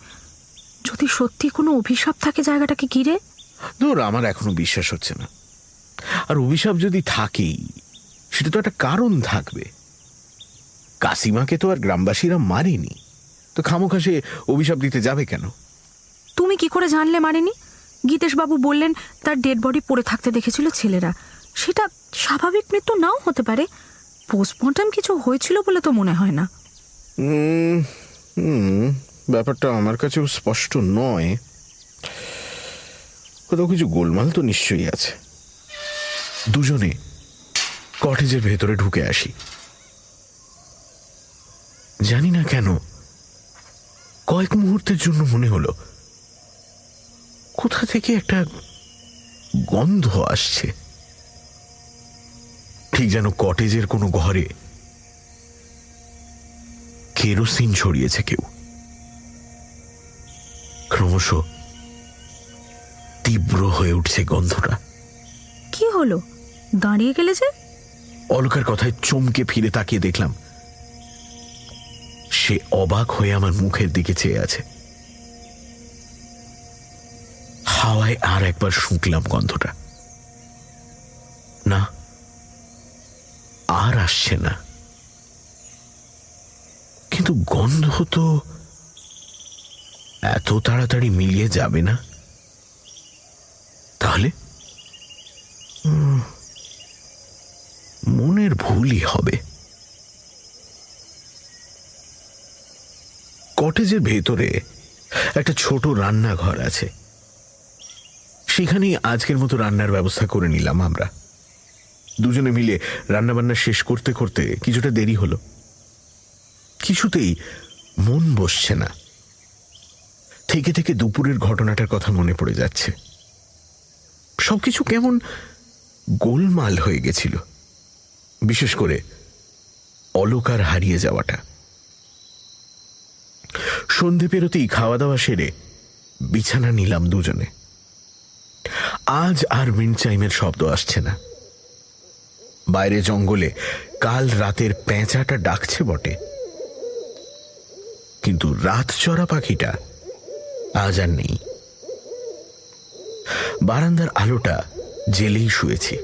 যদি সত্যি কোনো অভিশাপ থাকে জায়গাটাকে ঘিরে? ধর আমার এখনও বিশ্বাস হচ্ছে না। আর অভিশাপ যদি থাকেই সেটা তো একটা কারণ থাকবে। কাসিমাকে তো আর গ্রামবাসীরা মারেনি। তো খামোখা সে অভিশাপ দিতে যাবে কেন? তুমি কি করে জানলে মারেনি? গীতেশবাবু বললেন তার ডেড বডি পড়ে থাকতে দেখেছিল ছেলেরা। সেটা স্বাভাবিক মৃত্যু নাও হতে পারে। পোস্টমর্টম কিছু হয়েছিল বলে তো মনে হয় না। ব্যাপারটা আমার কাছেও স্পষ্ট নয়। কোথাও কিছু গোলমাল তো নিশ্চয়ই আছে। দুজনে কটেজের ভেতরে ঢুকে আসি। জানি না কেন, কয়েক মুহূর্তের জন্য মনে হলো, কোথা থেকে একটা গন্ধ আসছে। ঠিক যেন কটেজের কোনো ঘরে কেরোসিন ছড়িয়েছে কেউ। ক্রমশ তীব্র হয়ে উঠছে গন্ধটা। কি হলো? দাঁড়িয়ে গেলে যে? অলকার কথায় চমকে ফিরে তাকিয়ে দেখলাম, সে অবাক হয়ে আমার মুখের দিকে চেয়ে আছে। হাওয়ায় আর একবার শুঁকলাম গন্ধটা। না, আর আসছে না। কিন্তু গন্ধ তো এত তাড়াতাড়ি মিলিয়ে যাবে না? তাহলে? মনের ভুলই হবে। কটেজের ভেতরে একটা ছোট রান্নাঘর আছে। সেখানেই আজকের মতো রান্নার ব্যবস্থা করে নিলাম আমরা। দুজনে মিলে রান্নাবান্না শেষ করতে করতে কিছুটা দেরি হলো। কিছুতেই মন বসছে না। থেকে থেকে দুপুরের ঘটনাটার কথা মনে পড়ে যাচ্ছে। সবকিছু কেমন গোলমাল হয়ে গেছিল। বিশেষ করে অলকার হারিয়ে যাওয়াটা। সন্ধে পেরোতেই খাওয়া দাওয়া সেরে বিছানা নিলাম দুজনে। আজ আর মিনচাইমের শব্দ আসছে না। বাইরে জঙ্গলে কাল রাতের প্যাঁচাটা ডাকছে বটে। কিন্তু রাত চড়া পাখিটা আজ আর নেই। বারান্দার আলোটা জেলেই শুয়েছি।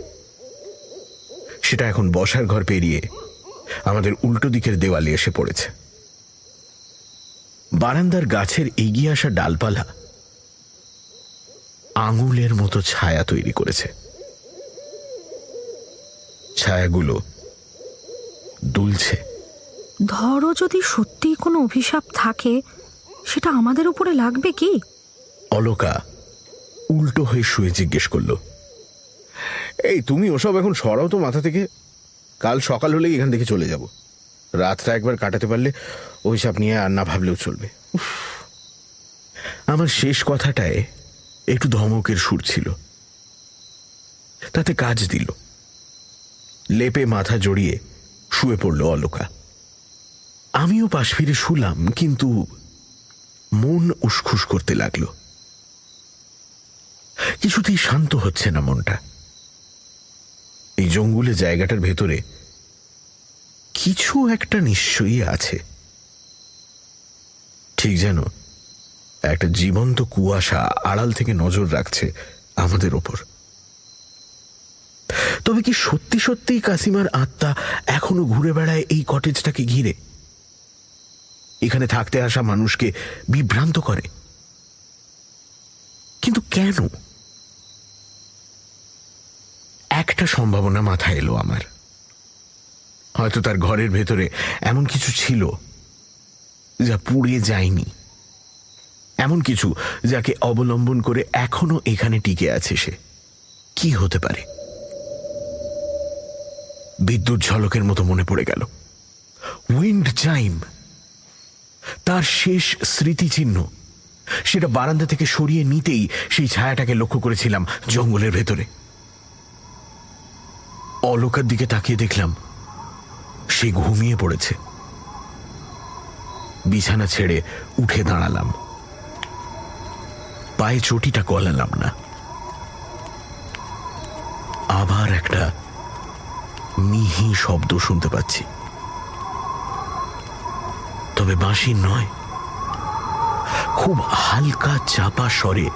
সেটা এখন বসার ঘর পেরিয়ে আমাদের উল্টো দিকের দেওয়ালে এসে পড়েছে। বারান্দার গাছের এগিয়ে আসা ডালপালা আঙুলের মতো ছায়া তৈরি করেছে। ছায়াগুলো দুলছে। ধরো যদি সত্যিই কোনো অভিশাপ থাকে সেটা আমাদের উপরে লাগবে কি? অলকা উল্টো হয়ে শুয়ে জিজ্ঞেস করল। এই, তুমি ওসব এখন সরাও তো মাথা থেকে। কাল সকাল হলেই এখান থেকে চলে যাব। রাতটা একবার কাটাতে পারলে ওইসব নিয়ে আর না ভাবলেও চলবে। আমার শেষ কথাটায় একটু ধমকের সুর ছিল। তাতে কাজ দিল। লেপে মাথা জড়িয়ে শুয়ে পড়ল অলোকা। আমিও পাশ ফিরে শুলাম, কিন্তু মন উসখুস করতে লাগল। কিছুতেই শান্ত হচ্ছে না মনটা। এই জঙ্গলে জায়গাটার ভেতরে কিছু একটা নিশ্চয়ই আছে। ঠিক যেন একটা জীবন্ত কুয়াশা আড়াল থেকে নজর রাখছে আমাদের ওপর। তবে কি সত্যি সত্যিই কাসিমার আত্মা এখনও ঘুরে বেড়ায় এই কটেজটাকে ঘিরে? এখানে থাকতে আসা মানুষকে বিভ্রান্ত করে। কিন্তু কেন? একটা সম্ভাবনা মাথায় এলো আমার। হয়তো তার ঘরের ভেতরে এমন কিছু ছিল যা পুড়ে যায়নি। এমন কিছু যাকে অবলম্বন করে এখনও এখানে টিকে আছে সে। কি হতে পারে? বিদ্যুৎ ঝলকের মতো মনে পড়ে গেল। Wind chime. তার শেষ স্মৃতিচিহ্ন। সেটা বারান্দা থেকে সরিয়ে নিতেই সেই ছায়াটাকে লক্ষ্য করেছিলাম জঙ্গলের ভেতরে। অলকার দিকে তাকিয়ে দেখলাম সে ঘুমিয়ে পড়েছে। বিছানা ছেড়ে উঠে দাঁড়ালাম। পায়ে চটিটা গলালাম না। আবার একটা মিহি শব্দ শুনতে পাচ্ছি। তবে বাঁশি নয়, খুব হালকা চাপা স্বরে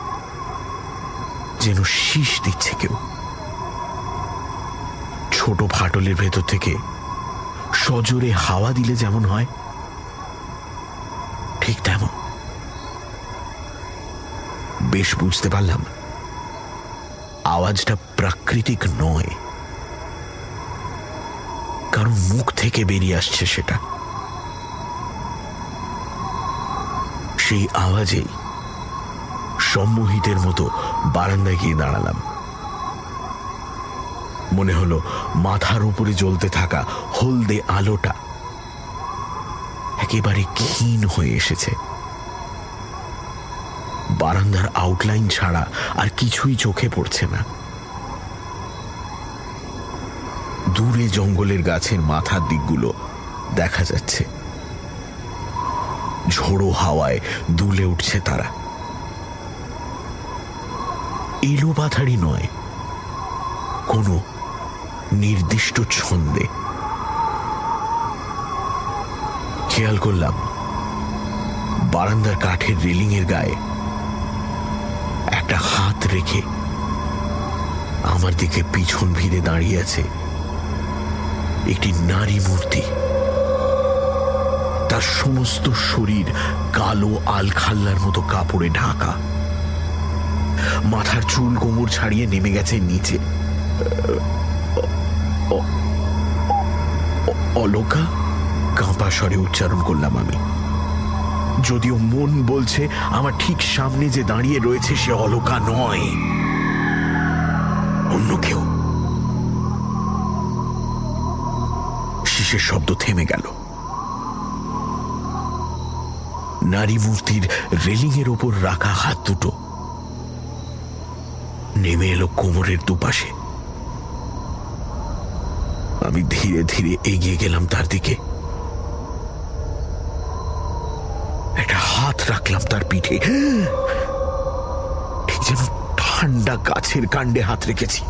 যেন শীষ দিচ্ছে কেউ। ছোট ফাটলের ভেতর থেকে সজোরে হাওয়া দিলে যেমন হয়, ঠিক তেমন। বেশ বুঝতে পারলাম। আওয়াজটা প্রাকৃতিক নয়। কারণ মুখ থেকে বেরিয়ে আসছে সেটা। সেই আওয়াজেই সম্মোহিতের মতো বারান্দায় গিয়ে দাঁড়ালাম। মনে হলো মাথার উপরে জ্বলতে থাকা হলদে আলোটা একেবারে ক্ষীণ হয়ে এসেছে। বারান্দার আউটলাইন ছাড়া আর কিছুই চোখে পড়ছে না। দূরে জঙ্গলের গাছের মাথার দিকগুলো দেখা যাচ্ছে। ঝোড়ো হাওয়ায় দুলে উঠছে তারা। এলো পাথারি নয়, কোনো নির্দিষ্ট ছন্দে। খেয়াল করলাম, বারান্দার কাঠের রেলিংয়ের গায়ে একটা হাত রেখে আমার দিকে পিছন ভিড়ে দাঁড়িয়ে আছে একটি নারী মূর্তি। তার সমস্ত শরীর কালো আলখাল্লার মতো কাপড়ে ঢাকা। মাথার চুল কোমর ছাড়িয়ে নেমে গেছে নিচে। অলকা? কাঁপা স্বরে উচ্চারণ করলাম আমি। যদিও মন বলছে, আমার ঠিক সামনে যে দাঁড়িয়ে রয়েছে সে অলকা নয়। অন্য কেউ। শিশের শব্দ থেমে গেল। নারী মূর্তির রেলিং এর ওপর রাখা হাত দুটো। নেমে এলো কোমরের দুপাশে। আমি ধীরে ধীরে এগিয়ে গেলাম তার দিকে। একটা হাত রাখলাম তার পিঠে। যেন ঠান্ডা গাছের কাণ্ডে হাত রেখেছি।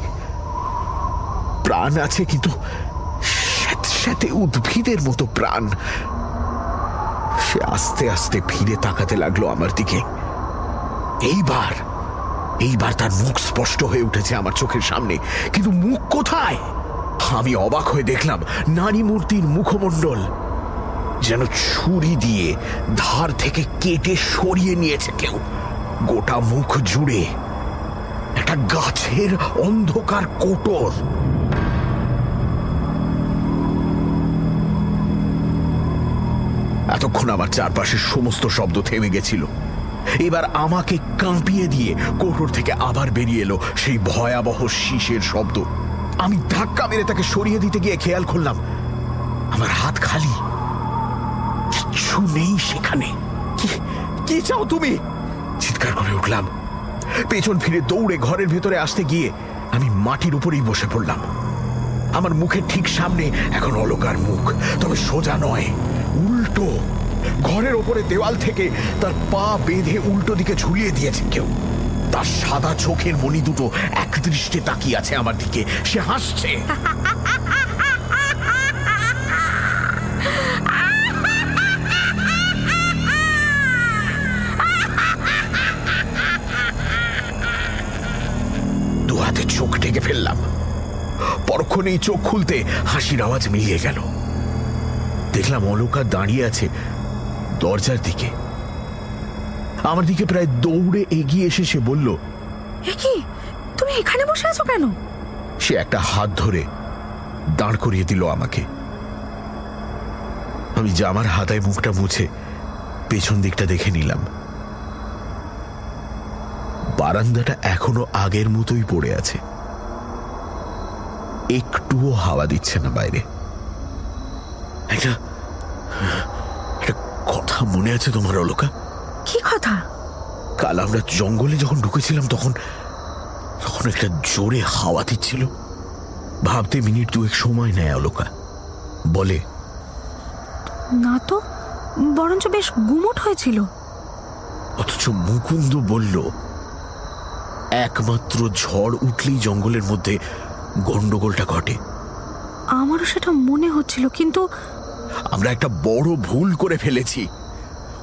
প্রাণ আছে কিন্তু উদ্ভিদের মতো প্রাণ। সে আস্তে আস্তে ফিরে তাকাতে লাগল আমার দিকে। এইবার এইবার তার মুখ স্পষ্ট হয়ে উঠেছে আমার চোখের সামনে। কিন্তু মুখ কোথায়? আমি অবাক হয়ে দেখলাম নারী মূর্তির মুখমণ্ডল যেন ছুরি দিয়ে ধার থেকে কেটে সরিয়ে নিয়েছে কেউ। গোটা মুখ জুড়ে একটা গাছের অন্ধকার কোটর। এতক্ষণ আমার চারপাশের সমস্ত শব্দ থেমে গেছিল। এবার আমাকে কাঁপিয়ে দিয়ে কোটর থেকে আবার বেরিয়ে এলো সেই ভয়াবহ শীষের শব্দ। আমি ধাক্কা মেরে তাকে সরিয়ে দিতে গিয়ে খেয়াল করলাম। আমার হাত খালি। কিচ্ছু নেই সেখানে। কি চাও তুমি? চিৎকার করে উঠলাম। পেছন ফিরে দৌড়ে ঘরের ভেতরে আসতে গিয়ে আমি মাটির উপরেই বসে পড়লাম। আমার মুখের ঠিক সামনে এখন অলকার মুখ, তবে সোজা নয়, উল্টো। ঘরের ওপরে দেওয়াল থেকে তার পা বেঁধে উল্টো দিকে ঝুলিয়ে দিয়েছে কেউ। তার সাদা চোখের মণি দুটো এক দৃষ্টে তাকিয়ে আছে আমার দিকে। সে হাসছে। হাতে চোখ ঢেকে ফেললাম। পরক্ষণেই চোখ খুলতে হাসির আওয়াজ মিলিয়ে গেল। দেখলাম অলকা দাঁড়িয়ে আছে দরজার দিকে। আমার দিকে প্রায় দৌড়ে এগিয়ে এসে সে বলল কি? তুমি এখানে বসে আছো কেন? সে একটা হাত ধরে দাঁড় করিয়ে দিল আমাকে। আমি জামার হাতায় মুখটা মুছে পেছন দিকটা দেখে নিলাম। বারান্দাটা এখনও আগের মতোই পড়ে আছে। একটুও হাওয়া দিচ্ছে না বাইরে। একটা কথা মনে আছে তোমার অলকা? কথা? কাল আমরা জঙ্গলে যখন ঢুকেছিলাম তখন তখন একটা জোরে হাওয়া দিচ্ছিল। ভাবতে মিনিট দুয়েক সময় নেয় অলোকা। বলে না তো বরঞ্চ বেশ গুমট হয়েছিল। অথচ মুকুন্দ বলল একমাত্র ঝড় উঠলেই জঙ্গলের মধ্যে গন্ডগোলটা ঘটে। আমারও সেটা মনে হচ্ছিল কিন্তু আমরা একটা বড় ভুল করে ফেলেছি।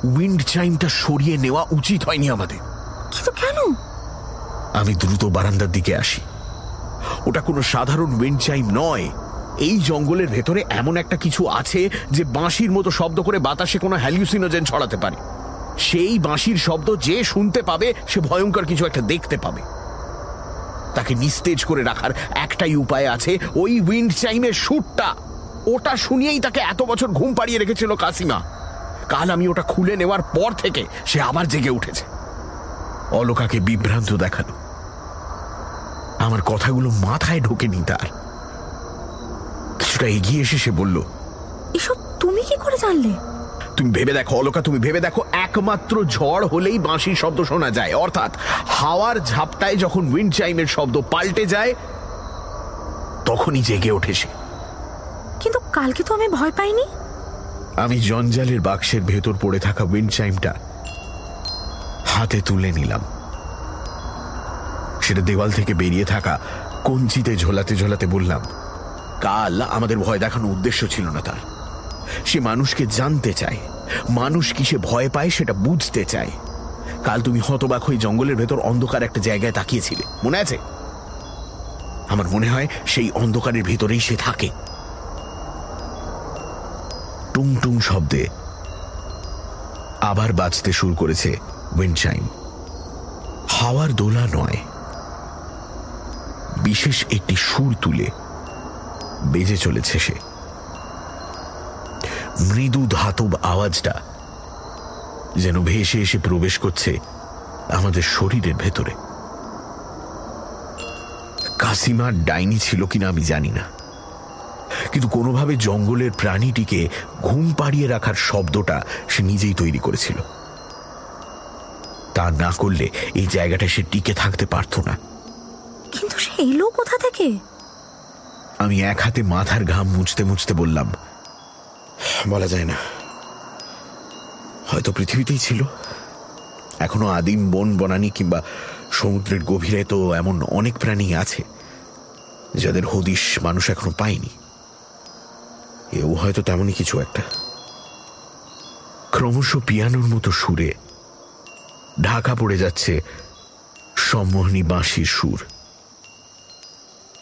উইন্ড চাইমটা সরিয়ে নেওয়া উচিত হয়নি আমাদের। কিন্তু কেন? আমি দ্রুত বারান্দার দিকে আসি। ওটা কোনো সাধারণ উইন্ড চাইম নয়। এই জঙ্গলের ভেতরে এমন একটা কিছু আছে যে বাঁশির মতো শব্দ করে বাতাসে কোনো হ্যালিউসিনোজেন ছড়াতে পারে। সেই বাঁশির শব্দ যে শুনতে পাবে সে ভয়ঙ্কর কিছু একটা দেখতে পাবে। তাকে নিস্তেজ করে রাখার একটাই উপায় আছে ওই উইন্ড চাইমের সুরটা। ওটা শুনিয়েই তাকে এত বছর ঘুম পাড়িয়ে রেখেছিল কাসিমা। কাল আমি ওটা খুলে নেওয়ার পর থেকে সে আবার জেগে উঠেছে। অলোকাকে বিভ্রান্ত দেখাল। আমার কথাগুলো মাথায় ঢোকেনি তার। কিছুটা এগিয়ে এসে সে বলল এসব তুমি কি করে জানলে? তুমি ভেবে দেখো অলোকা তুমি ভেবে দেখো একমাত্র ঝড় হলেই বাঁশির শব্দ শোনা যায়। অর্থাৎ হাওয়ার ঝাপটায় যখন উইন্ড চাইমের শব্দ পাল্টে যায় তখনই জেগে ওঠে সে। কিন্তু কালকে তো আমি ভয় পাইনি? আমি জঞ্জালের বাক্সের ভেতর পড়ে থাকা উইন্ড চাইমটা হাতে তুলে নিলাম। সেটা দেওয়াল থেকে বেরিয়ে থাকা কঞ্চিতে ঝোলাতে ঝোলাতে বললাম, কাল আমাদের ভয় দেখানোর উদ্দেশ্য ছিল না তার। সে মানুষকে জানতে চায়। মানুষ কিসে ভয় পায় সেটা বুঝতে চায়। কাল তুমি হতবাক হয়ে জঙ্গলের ভেতর অন্ধকার একটা জায়গায় তাকিয়েছিলে। মনে আছে? আমার মনে হয় সেই অন্ধকারের ভেতরেই সে থাকে। টুং টুং শব্দে আবার বাজতে শুরু করেছে উইন্ডচাইম হাওয়ার দোলা নয়, বিশেষ একটি সুর তুলে বেজে চলেছে সে। মৃদু ধাতব আওয়াজটা যেন ভেসে এসে প্রবেশ করছে আমাদের শরীরের ভেতরে। কাসিমার ডাইনি ছিল কিনা আমি জানি না। কিন্তু কোনোভাবে জঙ্গলের প্রাণীটিকে ঘুম পাড়িয়ে রাখার শব্দটা সে নিজেই তৈরি করেছিল। তা না করলে এই জায়গাটা সে টিকে থাকতে পারত না। কিন্তু সে এলো কোথা থেকে? আমি এক হাতে মাথার ঘাম মুছতে মুছতে বললাম বলা যায় না। হয়তো পৃথিবীতেই ছিল। এখনও আদিম বন বনানি কিংবা সমুদ্রের গভীরে তো এমন অনেক প্রাণী আছে যাদের হদিশ মানুষ এখনও পায়নি। এও হয়তো তেমনই কিছু একটা। ক্রমশ পিয়ানোর মতো সুরে ঢাকা পড়ে যাচ্ছে সম্মোহনী বাঁশির সুর।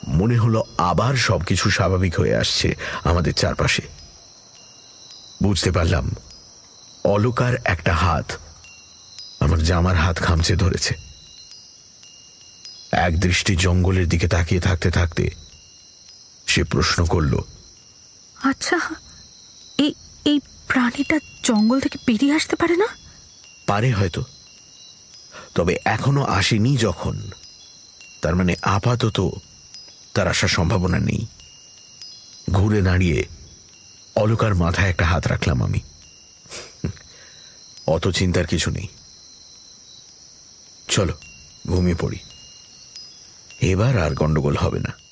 মনে হলো আবার সবকিছু স্বাভাবিক হয়ে আসছে আমাদের চারপাশে। বুঝতে পারলাম, অলকার একটা হাত আমার জামার হাত খামচে ধরেছে। এক দৃষ্টি জঙ্গলের দিকে তাকিয়ে থাকতে থাকতে সে প্রশ্ন করল আচ্ছা এই এই প্রাণীটা জঙ্গল থেকে বেরিয়ে আসতে পারে না? পারে হয়তো। তবে এখনও আসেনি যখন। তার মানে আপাতত তার আসার সম্ভাবনা নেই। ঘুরে দাঁড়িয়ে অলকার মাথায় একটা হাত রাখলাম আমি। অত চিন্তার কিছু নেই। চলো, ঘুমিয়ে পড়ি। এবার আর গন্ডগোল হবে না।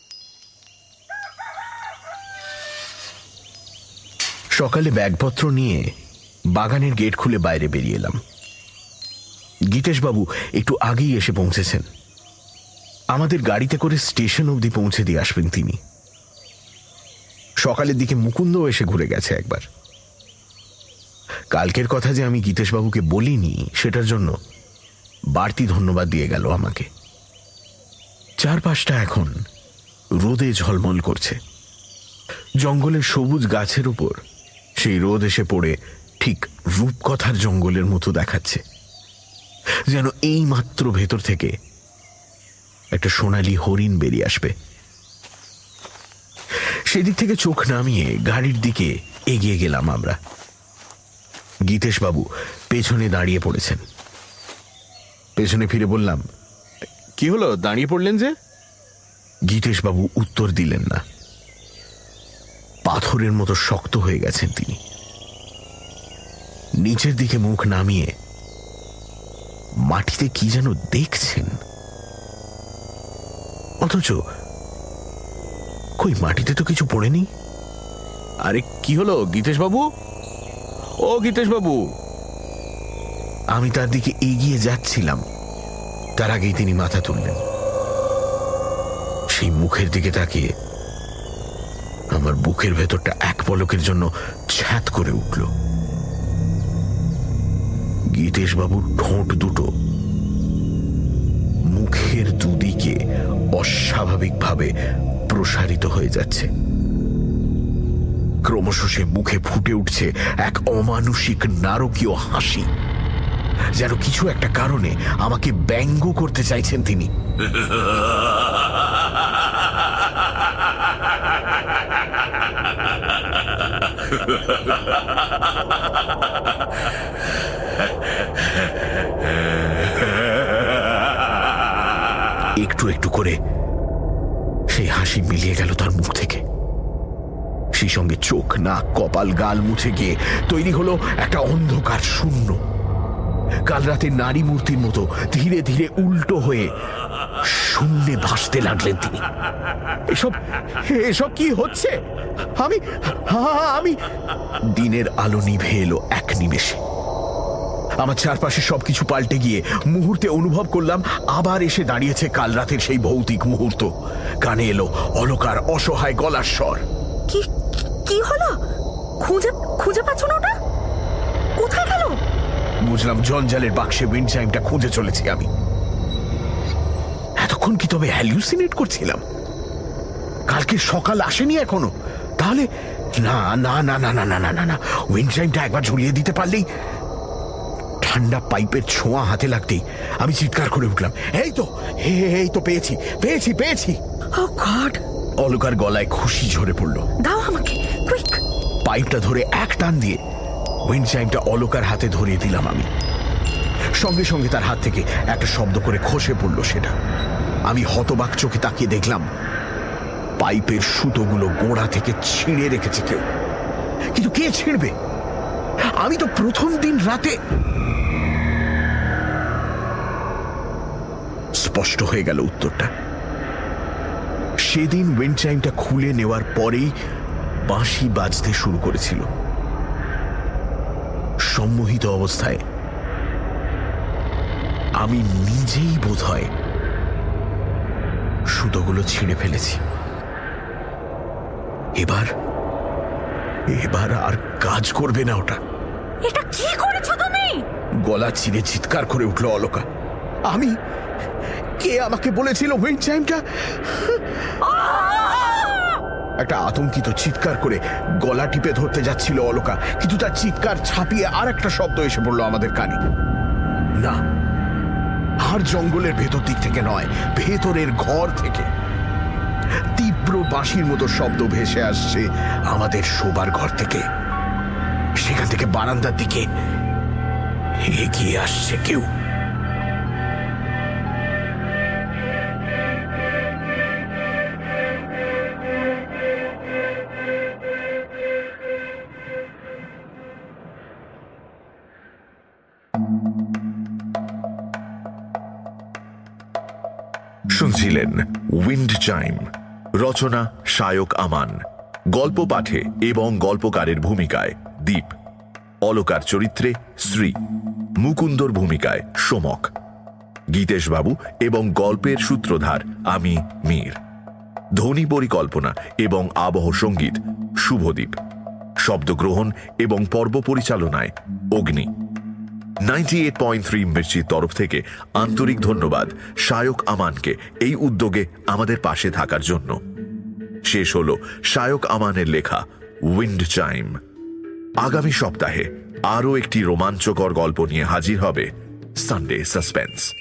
সকালে ব্যাগপত্র নিয়ে বাগানের গেট খুলে বাইরে বেরিয়ে এলাম। গীতেশবাবু একটু আগেই এসে পৌঁছেছেন। আমাদের গাড়িতে করে স্টেশন অবধি পৌঁছে দিয়ে আসবেন তিনি। সকালের দিকে মুকুন্দ এসে ঘুরে গেছে একবার। কালকের কথা যে আমি গীতেশবাবুকে বলিনি, সেটার জন্য বাড়তি ধন্যবাদ দিয়ে গেল আমাকে। চারপাশটা এখন রোদে ঝলমল করছে। জঙ্গলের সবুজ গাছের উপর সেই রোদ এসে পড়ে ঠিক রূপকথার জঙ্গলের মতো দেখাচ্ছে যেন এই মাত্র ভেতর থেকে একটা সোনালি হরিণ বেরিয়ে আসবে। সেদিক থেকে চোখ নামিয়ে গাড়ির দিকে এগিয়ে গেলাম আমরা। গীতেশবাবু পেছনে দাঁড়িয়ে পড়েছেন। পেছনে ফিরে বললাম কি হলো দাঁড়িয়ে পড়লেন যে? গীতেশবাবু উত্তর দিলেন না। পাথরের মতো শক্ত হয়ে গেছেন তিনি। নিচের দিকে মুখ নামিয়ে মাটিতে কি যেন দেখছেন? অথচ কই মাটিতে তো কিছু পড়েনি? আরে কি হলো গীতেশ বাবু ও গীতেশ বাবু আমি তার দিকে এগিয়ে যাচ্ছিলাম। তার আগেই তিনি মাথা তুললেন। সেই মুখের দিকে তাকিয়ে আমার বুকের ভেতরটা এক পলকের জন্য ছ্যাত করে উঠল। গীতেশবাবুর ঠোঁট দুটো মুখের দুদিকে অস্বাভাবিকভাবে প্রসারিত হয়ে যাচ্ছে। ক্রমশ সে মুখে ফুটে উঠছে এক অমানুষিক নারকীয় হাসি, যেন কিছু একটা কারণে আমাকে ব্যঙ্গ করতে চাইছেন তিনি। <laughs> একটু একটু করে সেই হাসি মিলিয়ে গেল তার মুখ থেকে। সেই সঙ্গে চোখ, নাক, কপাল, গাল মুছে গিয়ে তৈরি হলো একটা অন্ধকার শূন্য। কাল রাতে নারী মূর্তির মতো ধীরে ধীরে উল্টো হয়ে শূন্যে ভাসতে লাগলেন তিনি। এসব এসব কি হচ্ছে? আমি আমি দিনের আলো নিভে এলো এক নিমেষে। আমার চারপাশে সবকিছু পাল্টে গিয়ে মুহূর্তে অনুভব করলাম আবার এসে দাঁড়িয়েছে কাল রাতের সেই ভৌতিক মুহূর্ত। কানে এলো অলকার অসহায় গলার স্বর। কি কি হলো? খুঁজে খুঁজে পাচ্ছ না ওটা? কোথায় গেল? বুঝলাম জঞ্জালের বাক্সে উইন্ড চাইমটা খুঁজে চলেছি আমি। এতক্ষণ কি তবে হ্যালিউসিনেট করছিলাম? কালকে সকাল আসেনি এখনও। তাহলে না না না না না না না না না। উইন্ডচাইমটা একবার ঝুলিয়ে দিতে পারলেই ঠান্ডা পাইপের ছোঁয়া হাতে লাগতেই আমি চিৎকার করে উঠলাম। এই তো হে এই তো পেয়েছি পেয়েছি পেয়েছি। ও গড অলকার গলায় খুশি ঝরে পড়ল। দাও আমাকে কুইক পাইপটা ধরে এক টান দিয়ে উইন্ড চাইমটা অলোকার হাতে ধরিয়ে দিলাম আমি। সঙ্গে সঙ্গে তার হাত থেকে একটা শব্দ করে খসে পড়ল সেটা। আমি হতবাক চোখে তাকিয়ে দেখলাম, পাইপের সুতোগুলো গোড়া থেকে ছিঁড়ে রেখেছে কেউ। কিন্তু কে ছিঁড়বে? আমি তো প্রথম দিন রাতে স্পষ্ট হয়ে গেল উত্তরটা। সেদিন উইন্ড চাইমটা খুলে নেওয়ার পরেই বাঁশি বাজতে শুরু করেছিল। সম্মোহিত অবস্থায় আমি নিজেই বোধ হয় সুতোগুলো ছিঁড়ে ফেলেছি। এবার এবার আর কাজ করবে না ওটা। এটা কি করেছ তুমি? গলা চিরে চিৎকার করে উঠল অলকা। আমি কে আমাকে বলেছিল একটা আতঙ্কিত চিৎকার করে গলা টিপে ধরতে যাচ্ছিল অলকা কিন্তু তার চিৎকার ছাপিয়ে আর একটা শব্দ এসে পড়ল আমাদের কানে। না আর জঙ্গলের ভেতর দিক থেকে নয়, ভেতরের ঘর থেকে। তীব্র বাঁশির মতো শব্দ ভেসে আসছে আমাদের শোবার ঘর থেকে। সেখান থেকে বারান্দার দিকে এগিয়ে আসছে কেউ। শুনছিলেন উইন্ড চাইম। রচনা শায়ক আমান। গল্প পাঠে এবং গল্পকারের ভূমিকায় দ্বীপ অলকার চরিত্রে শ্রী। মুকুন্দর ভূমিকায় সোমক। গীতেশবাবু এবং গল্পের সূত্রধার আমি মীর। ধ্বনি পরিকল্পনা এবং আবহ সংগীত শুভদ্বীপ শব্দগ্রহণ এবং পর্ব পরিচালনায় Agni. Ninety eight point three মির্চির তরফ থেকে আন্তরিক ধন্যবাদ শায়ক আমানকে এই উদ্যোগে আমাদের পাশে থাকার জন্য। শেষ হল শায়ক আমানের লেখা উইন্ড চাইম। আগামী সপ্তাহে আরও একটি রোমাঞ্চকর গল্প নিয়ে হাজির হবে সানডে সাসপেন্স।